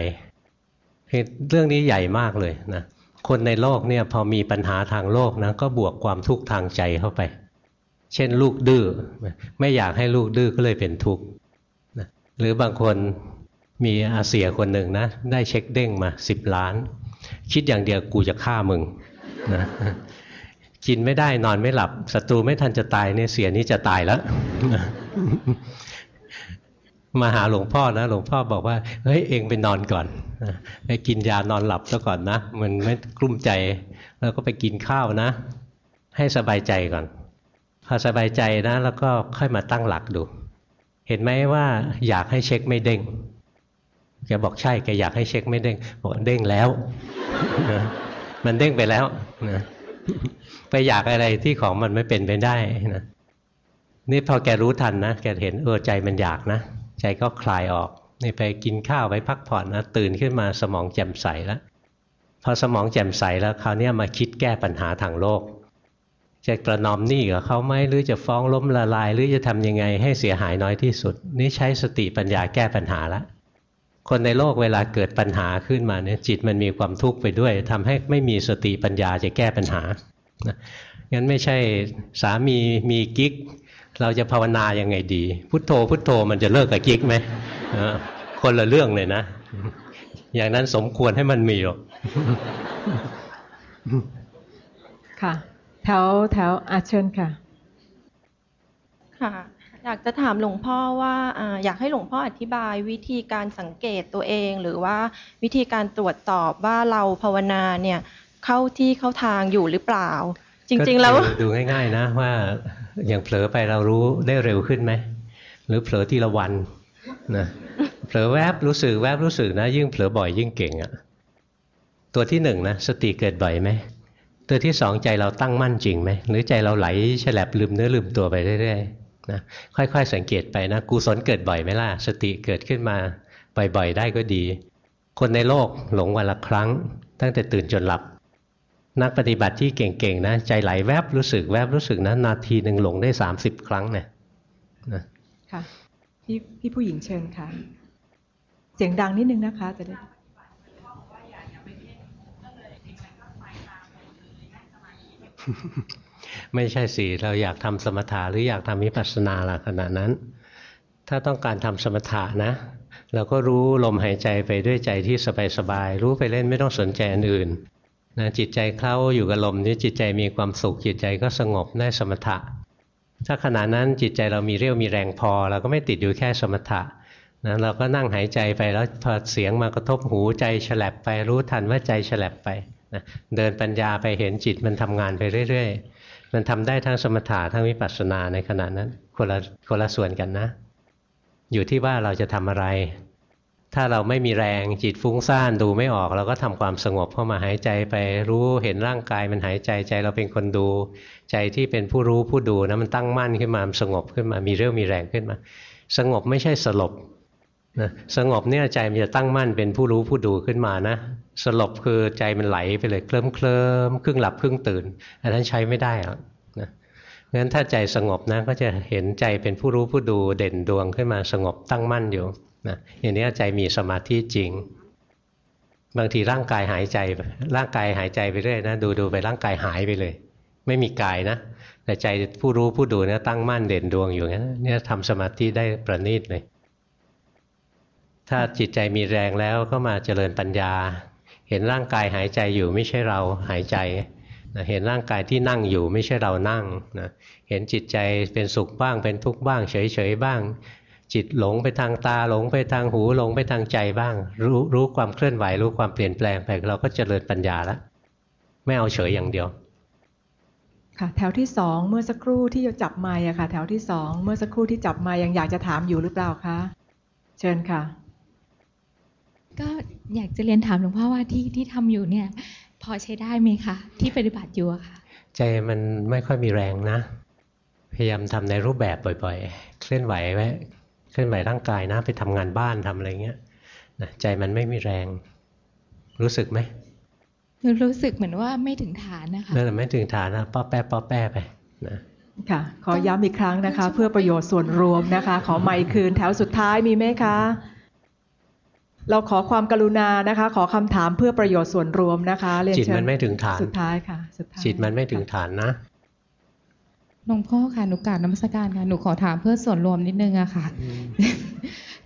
คือเรื่องนี้ใหญ่มากเลยนะคนในโลกเนี่ยพอมีปัญหาทางโลกนะก็บวกความทุกข์ทางใจเข้าไป เช่นลูกดื้อไม่อยากให้ลูกดื้อก็เลยเป็นทุกข์หรือบางคนมีอาเซียคนหนึ่งนะ ได้เช็คเด้งมาสิบล้าน คิดอย่างเดียวกูจะฆ่ามึงนะกินไม่ได้นอนไม่หลับศัตรูไม่ทันจะตายเนี่ยเสียนี้จะตายแล้ว มาหาหลวงพ่อนะ หลวงพ่อบอกว่าเฮ้ยเองไปนอนก่อนไปกินยานอนหลับซะก่อนนะ มันไม่กลุ้มใจ แล้วก็ไปกินข้าวนะ ให้สบายใจก่อน พอสบายใจนะแล้วก็ค่อยมาตั้งหลักดู เห็นไหมว่าอยากให้เช็คไม่เด้งแกบอกใช่แกอยากให้เช็คไม่เด้งบอกเด้งแล้วนะมันเด้งไปแล้วนะไปอยากอะไรที่ของมันไม่เป็นไปได้นะนี่พอแกรู้ทันนะแกเห็นเออใจมันอยากนะใจก็คลายออกนี่ไปกินข้าวไปพักผ่อนนะตื่นขึ้นมาสมองแจ่มใสแล้วพอสมองแจ่มใสแล้วคราวนี้มาคิดแก้ปัญหาทางโลก จะประนอมหนี้กับเขาไหมหรือจะฟ้องล้มละลาย หรือจะทำยังไงให้เสียหายน้อยที่สุด นี่ใช้สติปัญญาแก้ปัญหาละคนในโลกเวลาเกิดปัญหาขึ้นมาเนี่ยจิตมันมีความทุกข์ไปด้วยทำให้ไม่มีสติปัญญาจะแก้ปัญหานะงั้นไม่ใช่สามีมีกิ๊ก เราจะภาวนายังไงดี พุทโธ พุทโธมันจะเลิกกับกิ๊กไหมคนละเรื่องเลยนะ อย่างนั้นสมควรให้มันมีหรอกค่ะ แถวแถวอาเชิญค่ะ ค่ะ อยากจะถามหลวงพ่อว่าอ่าอยากให้หลวงพ่ออธิบายวิธีการสังเกตตัวเอง หรือว่าวิธีการตรวจสอบว่าเราภาวนาเนี่ยเข้าที่เข้าทางอยู่หรือเปล่า จริง ๆ แล้วก็ดูดูง่าย ๆ นะว่าอย่างเผลอไปเรารู้ได้เร็วขึ้นไหมหรือเผลอทีละวันนะเผลอแวบรู้สึกแวบรู้สึกนะ ยิ่งเผลอบ่อยยิ่งเก่งอะตัวที่หนึ่งนะสติเกิดบ่อยไหม ตัวที่สองใจเราตั้งมั่นจริงไหมหรือใจเราไหลฉลับลืมเนื้อลืมตัวไปเรื่อยๆนะค่อยๆ สังเกตไปนะกุศลเกิดบ่อยไหมล่ะสติเกิดขึ้นมาบ่อยๆได้ก็ดี คนในโลกหลงวันละครั้ง ตั้งแต่ตื่นจนหลับ นักปฏิบัติที่เก่งๆนะ ใจไหลแวบรู้สึกแวบรู้สึกนะนาทีหนึ่งหลงได้ 30 ครั้งเนี่ยนะค่ะพี่พี่ผู้หญิงเชิญค่ะ เสียงดังนิดนึงนะคะจะได้ ไม่ใช่สิเราอยากทำสมถะหรืออยากทำวิปัสสนาล่ะขณะนั้น ถ้าต้องการทำสมถะนะ เราก็รู้ลมหายใจไปด้วยใจที่สบายๆรู้ไปเล่นไม่ต้องสนใจอันอื่นนะจิตใจเคล้าอยู่กับลมนี่จิตใจมีความสุขจิตใจก็สงบได้สมถะ ถ้าขณะนั้นจิตใจเรามีเรี่ยวมีแรงพอ เราก็ไม่ติดอยู่แค่สมถะนะเราก็นั่งหายใจไปแล้วพอเสียงมากระทบหูใจฉลับไปรู้ทันว่าใจฉลับไป นะเดินปัญญาไปเห็นจิตมันทำงานไปเรื่อย ๆ มันทำได้ทั้งสมถะทั้งวิปัสสนาในขณะนั้นคนละคนละส่วนกันนะ อยู่ที่ว่าเราจะทำอะไร ถ้าเราไม่มีแรงจิตฟุ้งซ่านดูไม่ออก เราก็ทำความสงบเข้ามาหายใจไปรู้เห็นร่างกายมันหายใจใจเราเป็นคนดู ใจที่เป็นผู้รู้ผู้ดูนะมันตั้งมั่นขึ้นมาสงบขึ้นมามีเรี่ยวมีแรงขึ้นมา สงบไม่ใช่สลบนะสงบเนี่ยใจมันจะตั้งมั่นเป็นผู้รู้ผู้ดูขึ้นมานะ สลบคือใจมันไหลไปเลยเคลิ้มเคลิมครึ่งหลับครึ่งตื่น อันนั้นใช้ไม่ได้หรอกนะงั้นถ้าใจสงบนะก็จะเห็นใจเป็นผู้รู้ผู้ดูเด่นดวงขึ้นมาสงบตั้งมั่นอยู่นะอย่างนี้ใจมีสมาธิจริง บางทีร่างกายหายใจ ร่างกายหายใจไปเรื่อยนะดูดูไปร่างกายหายไปเลย ไม่มีกายนะแต่ใจผู้รู้ผู้ดูเนี่ยตั้งมั่นเด่นดวงอยู่งั้นเนี่ยทำสมาธิได้ประณีตเลยถ้าจิตใจมีแรงแล้วก็มาเจริญปัญญา เห็นร่างกายหายใจอยู่ไม่ใช่เราหายใจนะเห็นร่างกายที่นั่งอยู่ไม่ใช่เรานั่งนะเห็นจิตใจเป็นสุขบ้างเป็นทุกข์บ้าง เฉยๆบ้าง จิตหลงไปทางตาหลงไปทางหูหลงไปทางใจบ้าง รู้รู้ความเคลื่อนไหวรู้ความเปลี่ยนแปลงไปเราก็เจริญปัญญาแล้วไม่เอาเฉยอย่างเดียว ค่ะ แถวที่สองเมื่อสักครู่ที่จะจับไมค์อะค่ะ แถวที่สองเมื่อสักครู่ที่จับไมค์ยังอยากจะถามอยู่หรือเปล่าคะเชิญค่ะ ก็อยากจะเรียนถามหลวงพ่อว่าที่ที่ทำอยู่เนี่ย พอใช้ได้ไหมคะที่ปฏิบัติอยู่อะค่ะใจมันไม่ค่อยมีแรงนะ พยายามทำในรูปแบบบ่อยๆ เคลื่อนไหวไว้เคลื่อนไหวร่างกายนะ ไปทำงานบ้านทำอะไรเงี้ยนะใจมันไม่มีแรง รู้สึกไหมรู้สึกเหมือนว่าไม่ถึงฐานนะคะนั่นแหละไม่ถึงฐานนะป้อแป้ป้อแป้ไปนะค่ะ ขอย้ำอีกครั้งนะคะ เพื่อประโยชน์ส่วนรวมนะคะ ขอไมค์คืนแถวสุดท้ายมีไหมคะ เราขอความกรุณานะคะ ขอคำถามเพื่อประโยชน์ส่วนรวมนะคะเรียนจิตเชิญมันไม่ถึงฐานสุดท้ายค่ะสุดท้ายจิตมันไม่ถึงฐานนะหลวงพ่อค่ะหนูกราบนมัสการค่ะหนูขอถามเพื่อส่วนรวมนิดนึงอะค่ะ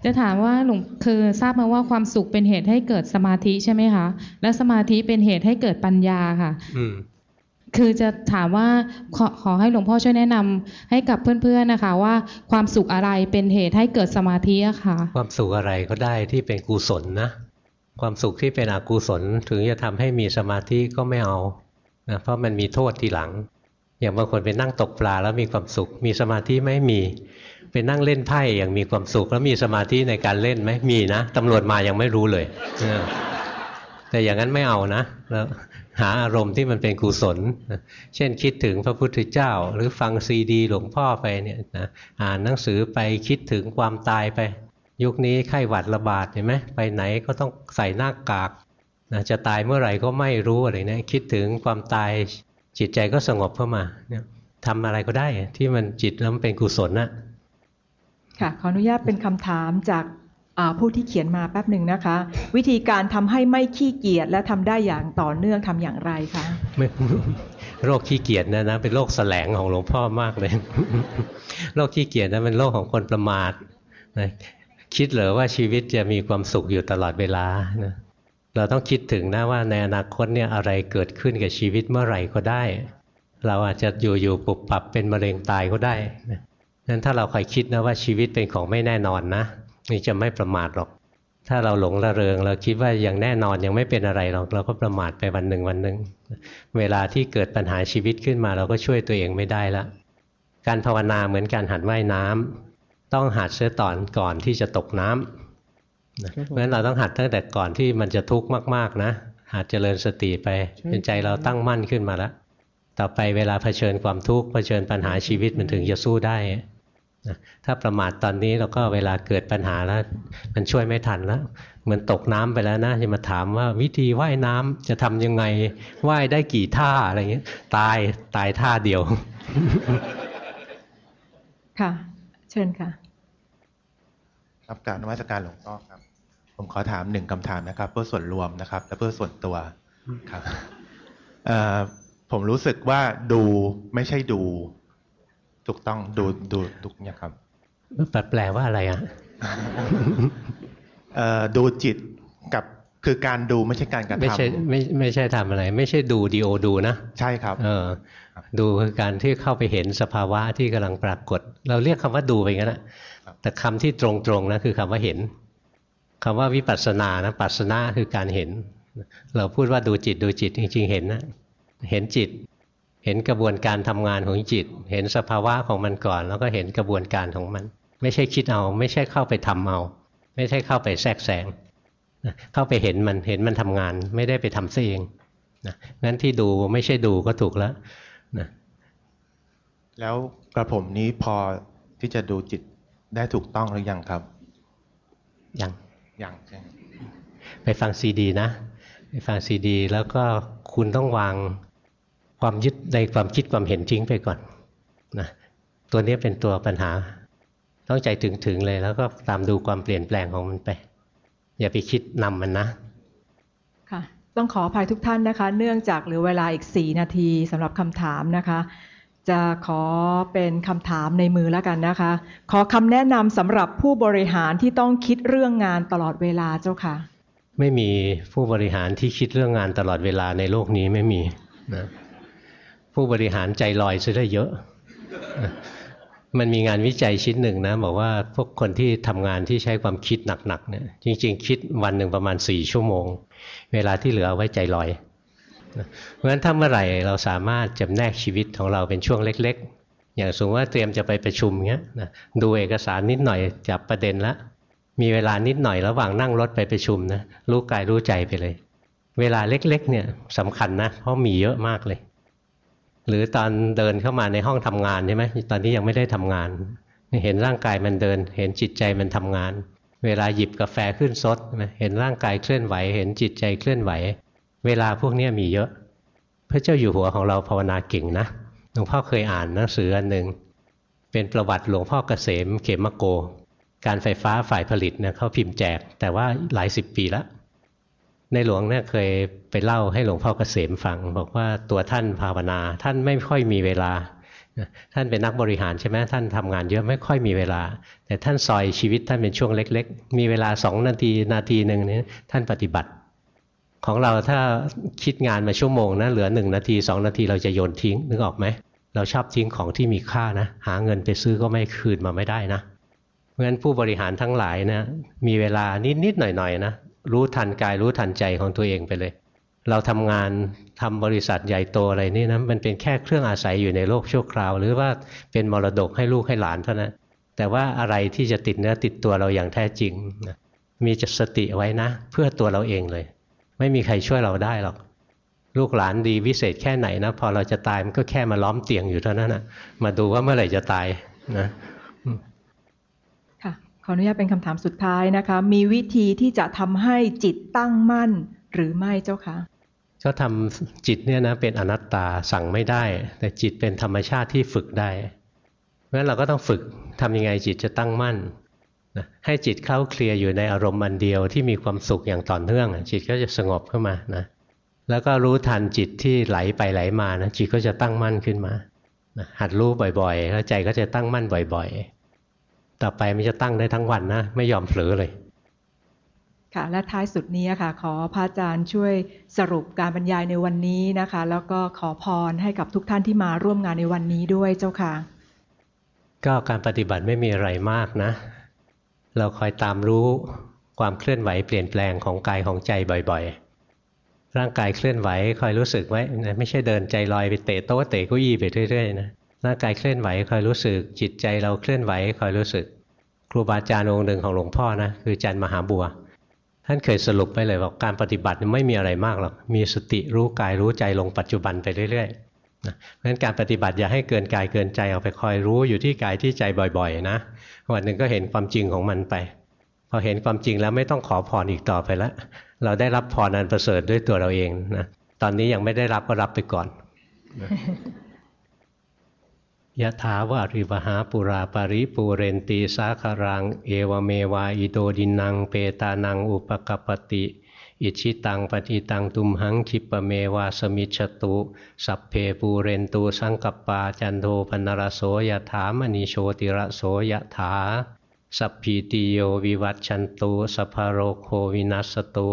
จะถามว่าหลวงคือทราบมาว่าความสุขเป็นเหตุให้เกิดสมาธิใช่ไหมคะ และสมาธิเป็นเหตุให้เกิดปัญญาค่ะอืม คือจะถามว่าขอขอให้หลวงพ่อช่วยแนะนำให้กับเพื่อนๆนะคะ ว่าความสุขอะไรเป็นเหตุให้เกิดสมาธิอะค่ะ ความสุขอะไรก็ได้ที่เป็นกุศลนะความสุขที่เป็นอกุศลถึงจะทำให้มีสมาธิก็ไม่เอานะเพราะมันมีโทษทีหลัง อย่างบางคนไปนั่งตกปลาแล้วมีความสุข มีสมาธิไหมมีไปนั่งเล่นไพ่อย่างมีความสุข แล้วมีสมาธิในการเล่นไหมมีนะตำรวจมายังไม่รู้เลยแต่อย่างนั้นไม่เอานะแล้ว หาอารมณ์ที่มันเป็นกุศล เช่นคิดถึงพระพุทธเจ้า หรือฟังซีดีหลวงพ่อไปเนี่ยนะอ่านหนังสือไปคิดถึงความตายไป ยุคนี้ไข้หวัดระบาดเห็นไหมไปไหนก็ต้องใส่หน้ากากนะจะตายเมื่อไหร่ก็ไม่รู้อะไรเนี่ยคิดถึงความตายจิตใจก็สงบเข้ามาเนี่ยทำอะไรก็ได้ที่มันจิตแล้วมันเป็นกุศลนะค่ะขออนุญาตเป็นคำถามจาก ผู้ที่เขียนมาแป๊บหนึ่งนะคะ วิธีการทำให้ไม่ขี้เกียจและทำได้อย่างต่อเนื่องทำอย่างไรคะไม่โรคขี้เกียจนะนะเป็นโรคแสลงของหลวงพ่อมากเลยโรคขี้เกียจนะเป็นโรคของคนประมาทนะคิดเหรอว่าชีวิตจะมีความสุขอยู่ตลอดเวลานะเราต้องคิดถึงนะว่าในอนาคตเนี่ยอะไรเกิดขึ้นกับชีวิตเมื่อไหร่ก็ได้ เราอาจจะอยู่ๆปุบปับเป็นมะเร็งตายก็ได้นะนั้นถ้าเราคอยคิดนะว่าชีวิตเป็นของไม่แน่นอนนะ นี่จะไม่ประมาทหรอก ถ้าเราหลงระเริง เราคิดว่ายังแน่นอนยังไม่เป็นอะไรหรอกเราก็ประมาทไปวันหนึ่งวันหนึ่งเวลาที่เกิดปัญหาชีวิตขึ้นมาเราก็ช่วยตัวเองไม่ได้ละการภาวนาเหมือนการหัดว่ายน้ำต้องหัดเสียตอนก่อนที่จะตกน้ำนะเพราะฉะนั้นเราต้องหัดตั้งแต่ก่อนที่มันจะทุกข์มากๆนะหัดเจริญสติไปเป็นใจเราตั้งมั่นขึ้นมาแล้วต่อไปเวลาเผชิญความทุกข์เผชิญปัญหาชีวิตมันถึงจะสู้ได้ ถ้าประมาทตอนนี้เราก็เวลาเกิดปัญหาแล้วมันช่วยไม่ทันแล้วเหมือนตกน้ำไปแล้วนะจะมาถามว่าวิธีว่ายน้ำจะทำยังไงว่ายได้กี่ท่าอะไรเงี้ย ตายตายท่าเดียว ค่ะ เชิญค่ะครับการนวัตการหลวงพ่อครับ ผมขอถามหนึ่งคำถามนะครับ เพื่อส่วนรวมนะครับ และเพื่อส่วนตัวครับเอ่อผมรู้สึกว่าดูไม่ใช่ดู ถูกต้องดูดูถูกเนี่ยครับแปลว่าอะไรอะเอ่อดูจิตกับคือการดูไม่ใช่การกระทำไม่ใช่ไม่ไม่ใช่ทำอะไร ไม่ใช่ดูดีโอดูนะ ใช่ครับ เออ ดูคือการที่เข้าไปเห็นสภาวะที่กำลังปรากฏ เราเรียกคำว่าดูไปงั้นนะแต่คำที่ตรงๆนะคือคำว่าเห็นคำว่าวิปัสสนานะปัสสนาคือการเห็น เราพูดว่าดูจิตดูจิตจริงๆเห็นนะเห็นจิต เห็นกระบวนการทำงานของจิต เห็นสภาวะของมันก่อน แล้วก็เห็นกระบวนการของมัน ไม่ใช่คิดเอา ไม่ใช่เข้าไปทำเอา ไม่ใช่เข้าไปแทรกแซงนะเข้าไปเห็นมันเห็นมันทำงาน ไม่ได้ไปทำซะเองนะงั้นที่ดูไม่ใช่ดูก็ถูกแล้วนะแล้วกระผมนี้พอที่จะดูจิตได้ถูกต้องหรือยังครับ ยังยังใช่ไหมไปฟังซีดีนะ ไปฟังซีดี แล้วก็คุณต้องวาง ความยึดในความคิดความเห็นทิ้งไปก่อนนะตัวนี้เป็นตัวปัญหา ต้องใจถึงๆเลยแล้วก็ตามดูความเปลี่ยนแปลงของมันไป อย่าไปคิดนำมันนะ ค่ะ ต้องขออภัยทุกท่านนะคะ เนื่องจากเหลือเวลาอีก 4 นาทีสำหรับคำถามนะคะจะขอเป็นคำถามในมือแล้วกันนะคะ ขอคำแนะนำสำหรับผู้บริหารที่ต้องคิดเรื่องงานตลอดเวลาเจ้าค่ะ ไม่มีผู้บริหารที่คิดเรื่องงานตลอดเวลาในโลกนี้ไม่มีนะ ผู้บริหารใจลอยซะได้เยอะ มันมีงานวิจัยชิ้นหนึ่งนะบอกว่าพวกคนที่ทำงานที่ใช้ความคิดหนักๆเนี่ยจริง ๆ คิดวันหนึ่งประมาณสี่ชั่วโมง เวลาที่เหลือไว้ใจลอย เพราะฉะนั้นถ้าเมื่อไหร่เราสามารถจำแนกชีวิตของเราเป็นช่วงเล็ก ๆ อย่างสมมติว่าเตรียมจะไปประชุมเงี้ยนะดูเอกสารนิดหน่อยจับประเด็นละมีเวลานิดหน่อยระหว่างนั่งรถไปประชุมนะรู้กายรู้ใจไปเลย เวลาเล็กๆเนี่ยสำคัญนะเพราะมีเยอะมากเลย หรือตอนเดินเข้ามาในห้องทำงานใช่ไหมตอนนี้ยังไม่ได้ทำงาน เห็นร่างกายมันเดิน เห็นจิตใจมันทำงาน เวลาหยิบกาแฟขึ้นซดเห็นร่างกายเคลื่อนไหว เห็นจิตใจเคลื่อนไหว เวลาพวกนี้มีเยอะ พระเจ้าอยู่หัวของเราภาวนาเก่งนะหลวงพ่อเคยอ่านหนังสืออันหนึ่งเป็นประวัติหลวงพ่อเกษมเขมโก การไฟฟ้าฝ่ายผลิตเนี่ยเขาพิมพ์แจก แต่ว่าหลายสิบปีแล้ว ในหลวงเนี่ยเคยไปเล่าให้หลวงพ่อเกษมฟัง บอกว่าตัวท่านภาวนา ท่านไม่ค่อยมีเวลา ท่านเป็นนักบริหารใช่ไหมท่านทำงานเยอะไม่ค่อยมีเวลา แต่ท่านซอยชีวิตท่านเป็นช่วงเล็ก ๆ มีเวลาสองนาทีนาทีหนึ่งนี้ท่านปฏิบัติ ของเราถ้าคิดงานมาชั่วโมงนะเหลือหนึ่งนาทีสองนาทีเราจะโยนทิ้งนึกออกไหมเราชอบทิ้งของที่มีค่านะ หาเงินไปซื้อก็ไม่คืนมาไม่ได้นะเพราะฉะนั้นผู้บริหารทั้งหลายนะมีเวลานิดๆหน่อยๆนะ รู้ทันกายรู้ทันใจของตัวเองไปเลย เราทำงานทำบริษัทใหญ่โตอะไรนี่นะมันเป็นแค่เครื่องอาศัยอยู่ในโลกชั่วคราว หรือว่าเป็นมรดกให้ลูกให้หลานเท่านั้นแต่ว่าอะไรที่จะติดเนื้อติดตัวเราอย่างแท้จริงนะมีจสติไว้นะ เพื่อตัวเราเองเลย ไม่มีใครช่วยเราได้หรอก ลูกหลานดีวิเศษแค่ไหนนะ พอเราจะตายมันก็แค่มาล้อมเตียงอยู่เท่านั้นนะมาดูว่าเมื่อไหร่จะตายนะ ออนุญาตเป็นคำถามสุดท้ายนะคะ มีวิธีที่จะทำให้จิตตั้งมั่นหรือไม่เจ้าคะก็ทำจิตเนี่ยนะเป็นอนัตตาสั่งไม่ได้ แต่จิตเป็นธรรมชาติที่ฝึกได้เพราะฉะนั้นเราก็ต้องฝึกทำยังไงจิตจะตั้งมั่นนะให้จิตเข้าเคลียร์อยู่ในอารมณ์อันเดียวที่มีความสุขอย่างต่อเนื่อง จิตก็จะสงบเข้ามานะแล้วก็รู้ทันจิตที่ไหลไปไหลมานะจิตก็จะตั้งมั่นขึ้นมานะหัดรู้บ่อยๆ แล้วใจก็จะตั้งมั่นบ่อย ๆ ต่อไปมันจะตั้งได้ทั้งวันนะ ไม่ยอมเผลอเลย ค่ะ และท้ายสุดนี้ค่ะ ขอพระอาจารย์ช่วยสรุปการบรรยายในวันนี้นะคะ แล้วก็ขอพรให้กับทุกท่านที่มาร่วมงานในวันนี้ด้วยเจ้าค่ะ ก็การปฏิบัติไม่มีอะไรมากนะ เราคอยตามรู้ความเคลื่อนไหวเปลี่ยนแปลงของกายของใจบ่อย ๆ ร่างกายเคลื่อนไหวคอยรู้สึกไว้นะไม่ใช่เดินใจลอยไปเตะโต๊ะเตะเก้าอี้ไปเรื่อยๆนะ ร่างกายเคลื่อนไหวคอยรู้สึก จิตใจเราเคลื่อนไหวคอยรู้สึก ครูบาอาจารย์องค์หนึ่งของหลวงพ่อนะคืออาจารย์มหาบัว ท่านเคยสรุปไปเลยว่าการปฏิบัติไม่มีอะไรมากหรอกมีสติรู้กายรู้ใจลงปัจจุบันไปเรื่อยๆนะเพราะฉะนั้นการปฏิบัติอย่าให้เกินกายเกินใจเอาไปคอยรู้อยู่ที่กายที่ใจบ่อยๆ นะวันหนึ่งก็เห็นความจริงของมันไป พอเห็นความจริงแล้วไม่ต้องขอพรอีกต่อไปแล้วเราได้รับพรอันประเสริฐด้วยตัวเราเองนะตอนนี้ยังไม่ได้รับก็รับไปก่อน ยะถาวาริวหาปุราปาริปูเรนตีสาคารัง เอวเมวาอิโตดินัง เปตานังอุปกปติ อิจฉิตังปัตถิตังตุมหัง ขิปปะเมวะ สะมิชฌะตุ สัพเพปูเรนตุ สังกัปปาจันโทปัณณะระโส ยะถา มะณิ โชติระโส ยะถา สัพพีติโยวิวัชชันตุสัพพะโรโควินัสสะตุ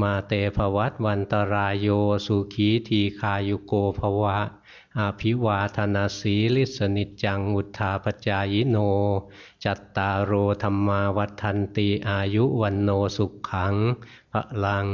มาเต ภะวัตวันตะราโยสุขีทีฆายุโก ภะวะ อะภิวาทะนะสีลิสสะ นิจจัง วุฑฒาปะจายิโน จัตตาโรธรรมาวัฏันติอายุวันโนสุขขังพระลัง